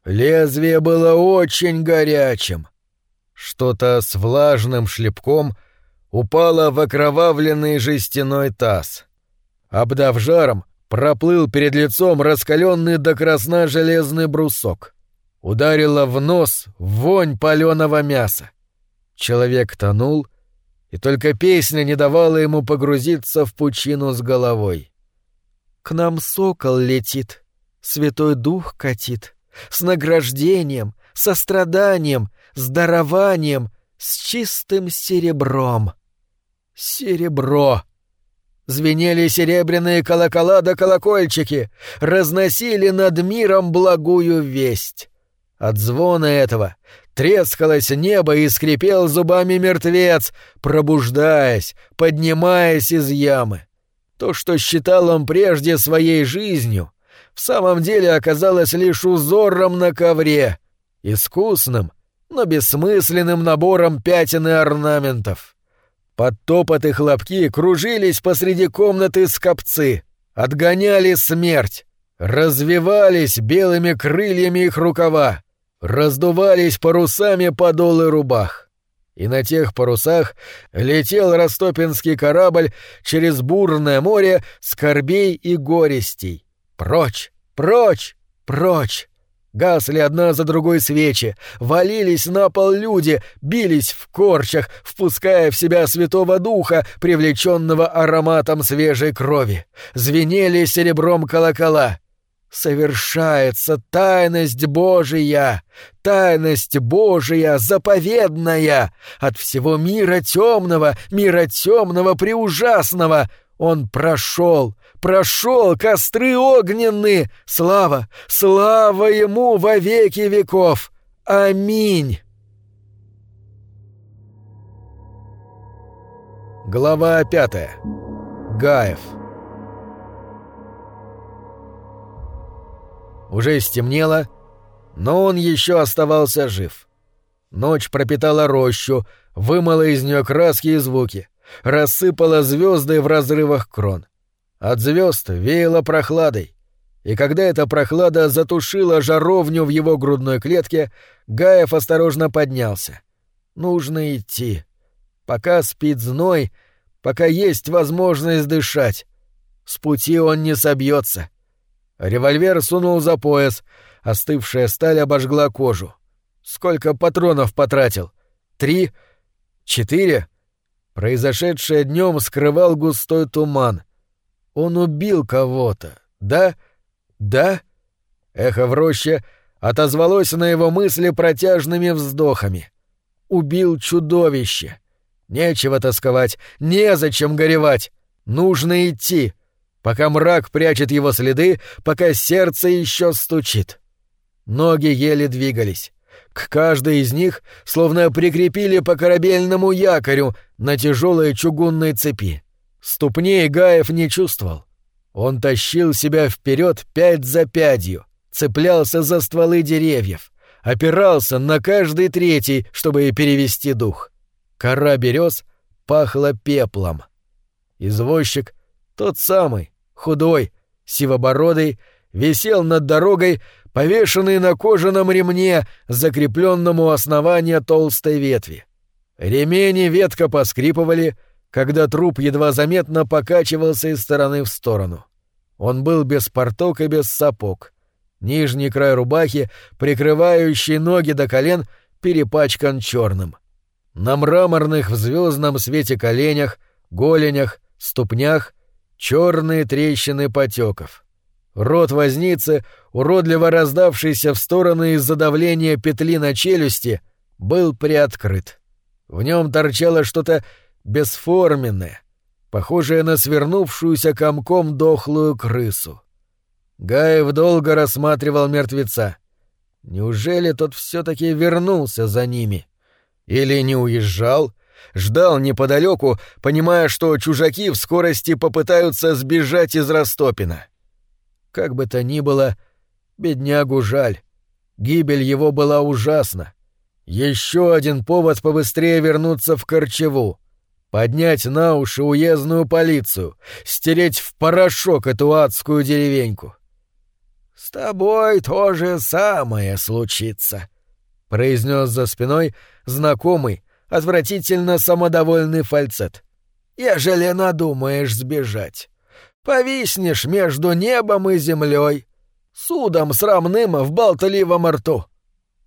Speaker 2: Лезвие было очень горячим. Что-то с влажным шлепком — упала в окровавленный жестяной таз. Обдав жаром, проплыл перед лицом раскаленный до красна железный брусок. Ударила в нос вонь паленого мяса. Человек тонул, и только песня не давала ему погрузиться в пучину с головой.
Speaker 3: «К нам сокол летит, Святой Дух катит, с награждением, состраданием, с дарованием, с чистым серебром». Серебро! Звенели серебряные колокола да колокольчики, разносили над миром благую весть. От звона этого трескалось небо и скрипел зубами мертвец, пробуждаясь, поднимаясь из ямы. То, что считал он прежде своей жизнью, в самом деле оказалось лишь узором на ковре, искусным, но бессмысленным набором пятен и орнаментов. Под топот и хлопки кружились посреди комнаты скопцы, отгоняли смерть, развивались белыми крыльями их рукава, раздувались парусами подолы рубах. И на тех парусах летел растопинский корабль через бурное море скорбей и горестей. Прочь, прочь, прочь! Гасли одна за другой свечи, валились на пол люди, бились в корчах, впуская в себя Святого Духа, привлеченного ароматом свежей крови. Звенели серебром колокола. Совершается тайность Божия, тайность Божия заповедная, от всего мира темного, мира темного преужасного. Он прошел, прошел костры огненные! Слава, слава ему во веки веков! Аминь!» Глава пятая. Гаев. Уже стемнело, но он еще оставался жив. Ночь пропитала рощу, вымыла из нее краски и звуки, рассыпала звезды в разрывах крон. От звезд веяло прохладой, и когда эта прохлада затушила жаровню в его грудной клетке, Гаев осторожно поднялся. Нужно идти. Пока спит зной, пока есть возможность дышать. С пути он не собьется. Револьвер сунул за пояс, остывшая сталь обожгла кожу. Сколько патронов потратил? Три? Четыре? Произошедшее днем скрывал густой туман. Он убил кого-то, да? Да? Эхо в роще отозвалось на его мысли протяжными вздохами. Убил чудовище. Нечего тосковать, незачем горевать. Нужно идти, пока мрак прячет его следы, пока сердце еще стучит. Ноги еле двигались.
Speaker 2: К каждой из них словно прикрепили по корабельному якорю на тяжелой чугунной цепи. Ступней Гаев не чувствовал. Он тащил себя вперед пять за пятью, цеплялся за стволы деревьев, опирался на каждый третий, чтобы перевести дух. Кора берез пахла пеплом. Извозчик, тот самый, худой, сивобородый, висел над дорогой, повешенный на кожаном ремне, закрепленном у основания толстой ветви. Ремень и ветка поскрипывали, когда труп едва заметно покачивался из стороны в сторону. Он был без порток и без сапог. Нижний край рубахи, прикрывающий ноги до колен, перепачкан черным. На мраморных в звездном свете коленях, голенях, ступнях черные трещины потеков. Рот возницы, уродливо раздавшийся в стороны из-за давления петли на челюсти, был приоткрыт. В нем торчало что-то бесформенное, похожее на свернувшуюся комком дохлую крысу. Гаев долго рассматривал мертвеца. Неужели тот все-таки вернулся за ними? Или не уезжал? Ждал неподалеку, понимая, что чужаки в скорости попытаются сбежать из Растопина. Как бы то ни было, беднягу жаль. Гибель его была ужасна. Еще один повод побыстрее вернуться в Корчеву поднять на уши уездную полицию, стереть в порошок эту адскую деревеньку. «С тобой то же самое случится», — произнес за спиной знакомый, отвратительно самодовольный фальцет. «Ежели надумаешь сбежать, повиснешь между небом и землей, судом срамным в болтливом рту».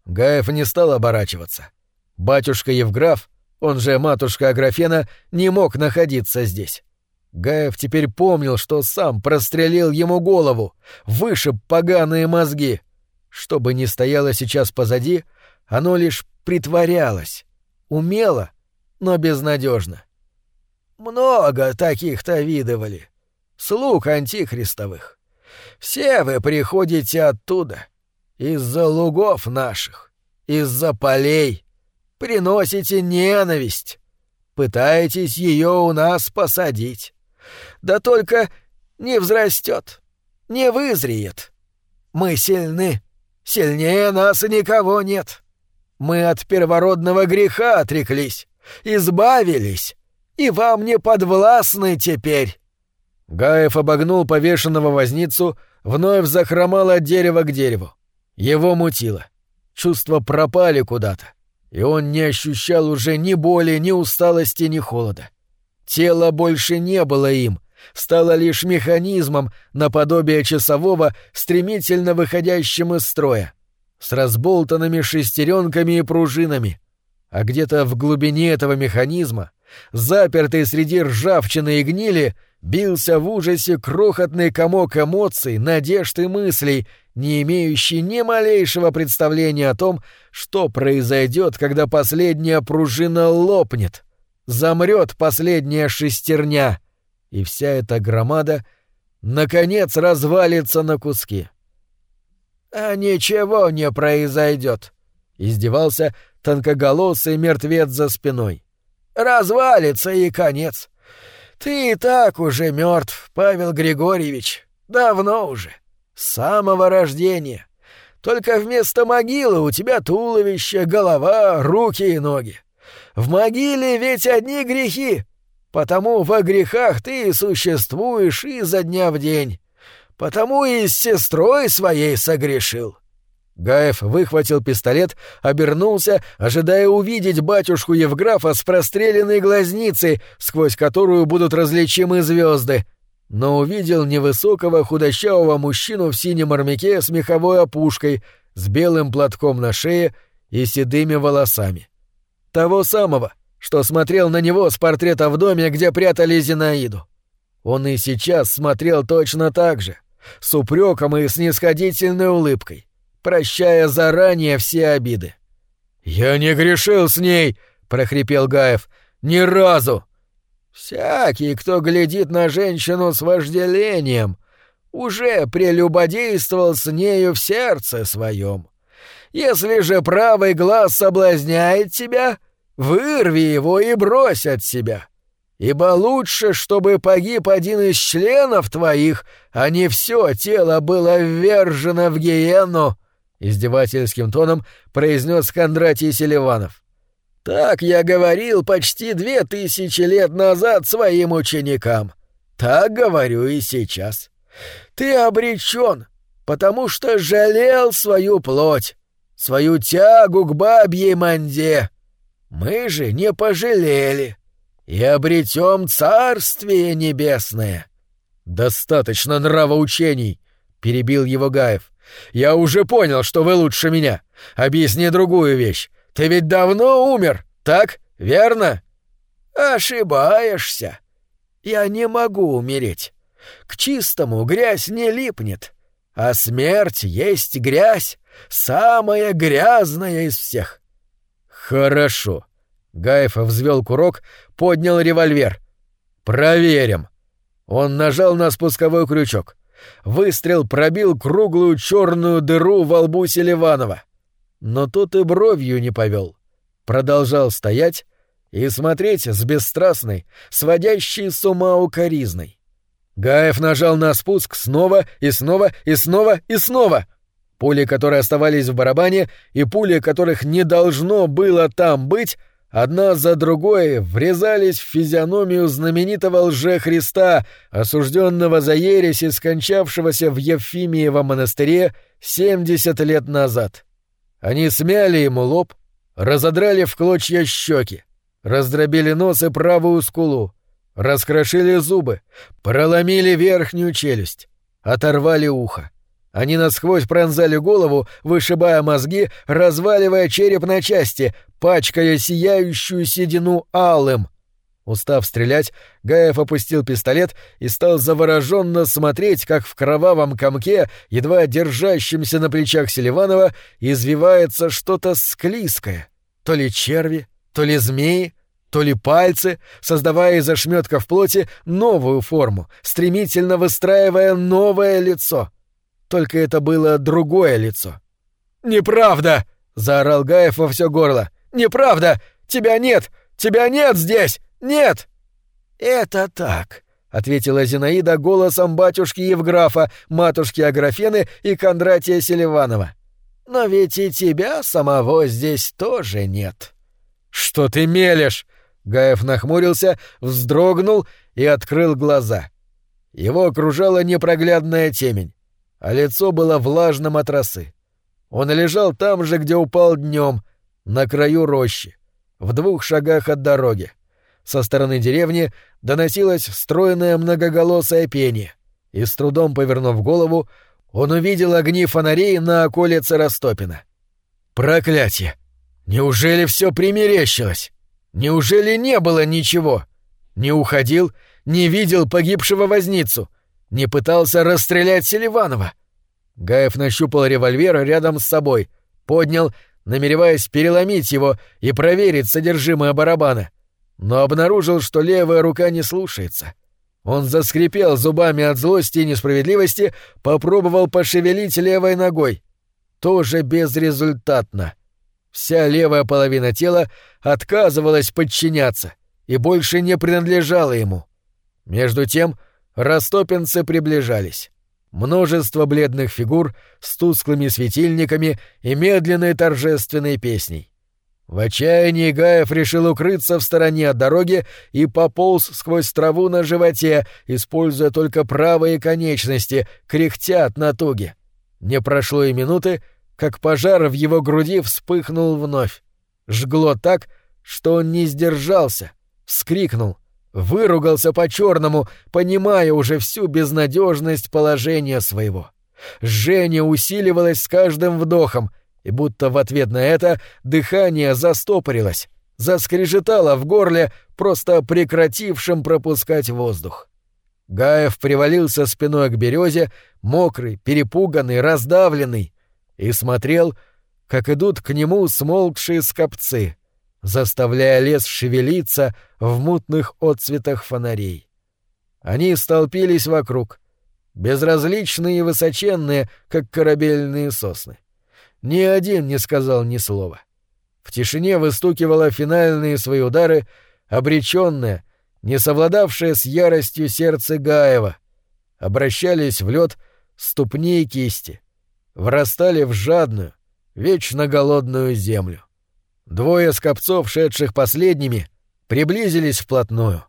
Speaker 2: Гаев не стал оборачиваться. Батюшка Евграф он же матушка Аграфена, не мог находиться здесь. Гаев теперь помнил, что сам прострелил ему голову, вышиб поганые мозги. Что бы ни стояло сейчас позади, оно лишь притворялось. Умело, но безнадежно. Много таких-то видывали. Слуг антихристовых. Все вы приходите оттуда. Из-за лугов наших. Из-за полей приносите ненависть, пытаетесь ее у нас посадить. Да только не взрастет, не вызреет. Мы сильны, сильнее нас никого нет. Мы от первородного греха отреклись, избавились, и вам не подвластны теперь. Гаев обогнул повешенного возницу, вновь захромал от дерева к дереву. Его мутило. Чувства пропали куда-то и он не ощущал уже ни боли, ни усталости, ни холода. Тело больше не было им, стало лишь механизмом наподобие часового, стремительно выходящим из строя, с разболтанными шестеренками и пружинами. А где-то в глубине этого механизма, запертый среди ржавчины и гнили, бился в ужасе крохотный комок эмоций, надежд и мыслей, не имеющий ни малейшего представления о том, что произойдет, когда последняя пружина лопнет, замрет последняя шестерня, и вся эта громада, наконец, развалится на куски. «А ничего не произойдет», — издевался тонкоголосый мертвец за спиной. «Развалится и конец. Ты и так уже мертв, Павел Григорьевич, давно уже» с самого рождения. Только вместо могилы у тебя туловище, голова, руки и ноги. В могиле ведь одни грехи, потому во грехах ты и существуешь изо дня в день. Потому и с сестрой своей согрешил». Гаев выхватил пистолет, обернулся, ожидая увидеть батюшку Евграфа с простреленной глазницей, сквозь которую будут различимы звезды — но увидел невысокого худощавого мужчину в синем армяке с меховой опушкой, с белым платком на шее и седыми волосами. Того самого, что смотрел на него с портрета в доме, где прятали Зинаиду. Он и сейчас смотрел точно так же, с упреком и снисходительной улыбкой, прощая заранее все обиды. «Я не грешил с ней!» — прохрипел Гаев. «Ни разу!» Всякий, кто глядит на женщину с вожделением, уже прелюбодействовал с нею в сердце своем. Если же правый глаз соблазняет тебя, вырви его и брось от себя. Ибо лучше, чтобы погиб один из членов твоих, а не все тело было ввержено в гиену, — издевательским тоном произнес Кондратий Селиванов. Так я говорил почти две тысячи лет назад своим ученикам. Так говорю и сейчас. Ты обречен, потому что жалел свою плоть, свою тягу к бабьей манде. Мы же не пожалели и обретем царствие небесное.
Speaker 3: Достаточно нравоучений, перебил его Гаев. Я уже понял, что вы лучше меня. Объясни другую вещь. Ты ведь давно умер, так? Верно?
Speaker 2: Ошибаешься. Я не могу умереть. К чистому грязь не липнет, а смерть есть грязь, самая грязная из всех.
Speaker 3: Хорошо. Гаев взвел курок, поднял револьвер. Проверим. Он нажал на спусковой крючок. Выстрел пробил круглую черную дыру во лбу Селиванова. Но тот и бровью не повел. Продолжал стоять и смотреть с бесстрастной, сводящей с ума укоризной. Гаев нажал на спуск снова и снова и снова и снова. Пули, которые оставались в барабане, и пули, которых не должно было там быть, одна за другой врезались в физиономию знаменитого лже-Христа, осужденного за ересь и скончавшегося в Евфимиевом монастыре 70 лет назад. Они смяли ему лоб, разодрали в клочья щеки, раздробили нос и правую скулу, раскрошили зубы, проломили верхнюю челюсть, оторвали ухо. Они насквозь пронзали голову, вышибая мозги, разваливая череп на части, пачкая сияющую седину алым. Устав стрелять, Гаев опустил пистолет и стал завороженно смотреть, как в кровавом комке, едва держащемся на плечах Селиванова, извивается что-то склизкое. То ли черви, то ли змеи, то ли пальцы, создавая из ошметков плоти новую форму, стремительно выстраивая новое лицо. Только это было другое лицо. «Неправда!» — заорал Гаев во все горло. «Неправда! Тебя нет! Тебя нет здесь! Нет!» «Это так», — ответила Зинаида голосом батюшки Евграфа, матушки Аграфены и Кондратия Селиванова. «Но ведь и тебя самого здесь тоже нет». «Что ты мелешь?» Гаев нахмурился, вздрогнул и открыл глаза. Его окружала непроглядная темень, а лицо было влажным от росы. Он лежал там же, где упал днем, на краю рощи, в двух шагах от дороги. Со стороны деревни доносилось стройное многоголосое пение, и с трудом повернув голову, он увидел огни фонарей на околице Растопина. «Проклятие! Неужели все примерещилось?» Неужели не было ничего? Не уходил, не видел погибшего возницу, не пытался расстрелять Селиванова. Гаев нащупал револьвер рядом с собой, поднял, намереваясь переломить его и проверить содержимое барабана, но обнаружил, что левая рука не слушается. Он заскрипел зубами от злости и несправедливости, попробовал пошевелить левой ногой. Тоже безрезультатно. Вся левая половина тела отказывалась подчиняться и больше не принадлежала ему. Между тем растопинцы приближались. Множество бледных фигур с тусклыми светильниками и медленной торжественной песней. В отчаянии Гаев решил укрыться в стороне от дороги и пополз сквозь траву на животе, используя только правые конечности, кряхтя от натуги. Не прошло и минуты, как пожар в его груди вспыхнул вновь. Жгло так, что он не сдержался, вскрикнул, выругался по-черному, понимая уже всю безнадежность положения своего. Жжение усиливалось с каждым вдохом, и будто в ответ на это дыхание застопорилось, заскрежетало в горле, просто прекратившим пропускать воздух. Гаев привалился спиной к березе, мокрый, перепуганный, раздавленный, и смотрел, как идут к нему смолкшие скопцы, заставляя лес шевелиться в мутных отцветах фонарей. Они столпились вокруг, безразличные и высоченные, как корабельные сосны.
Speaker 2: ни один не сказал ни слова. В тишине выстукивала финальные свои удары обречённое, не совладавшее с яростью сердце Гаева. Обращались в лед ступни и кисти, врастали в жадную, вечно голодную землю. Двое скопцов, шедших последними, приблизились вплотную,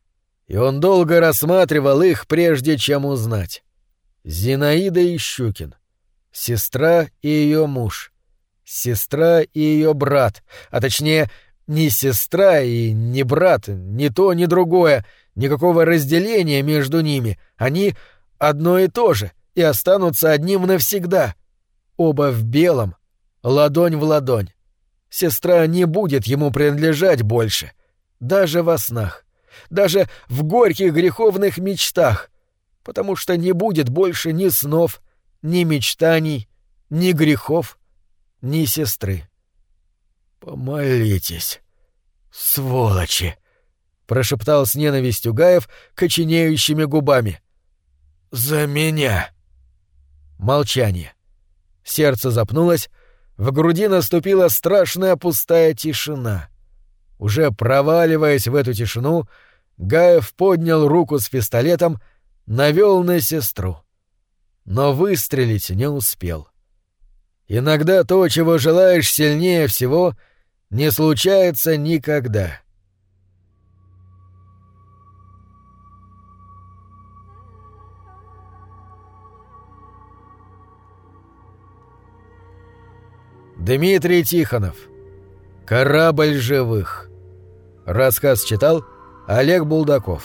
Speaker 2: и он долго рассматривал их, прежде чем узнать. Зинаида и Щукин, сестра и ее муж, сестра и ее брат, а точнее, не сестра и не брат, ни то, ни другое, никакого разделения между ними, они одно и то же и останутся одним навсегда. Оба в белом, ладонь в ладонь. Сестра не будет ему принадлежать больше, даже во снах, даже в горьких греховных мечтах, потому что не будет больше ни снов, ни мечтаний, ни грехов, ни сестры. «Помолитесь, сволочи!» — прошептал с ненавистью Гаев коченеющими губами. «За меня!» Молчание. Сердце запнулось, в груди наступила страшная пустая тишина. Уже проваливаясь в эту тишину, Гаев поднял руку с пистолетом, навел на сестру. Но выстрелить не успел. Иногда то, чего желаешь сильнее всего, не случается никогда. Дмитрий Тихонов. Корабль живых. Рассказ читал Олег Булдаков.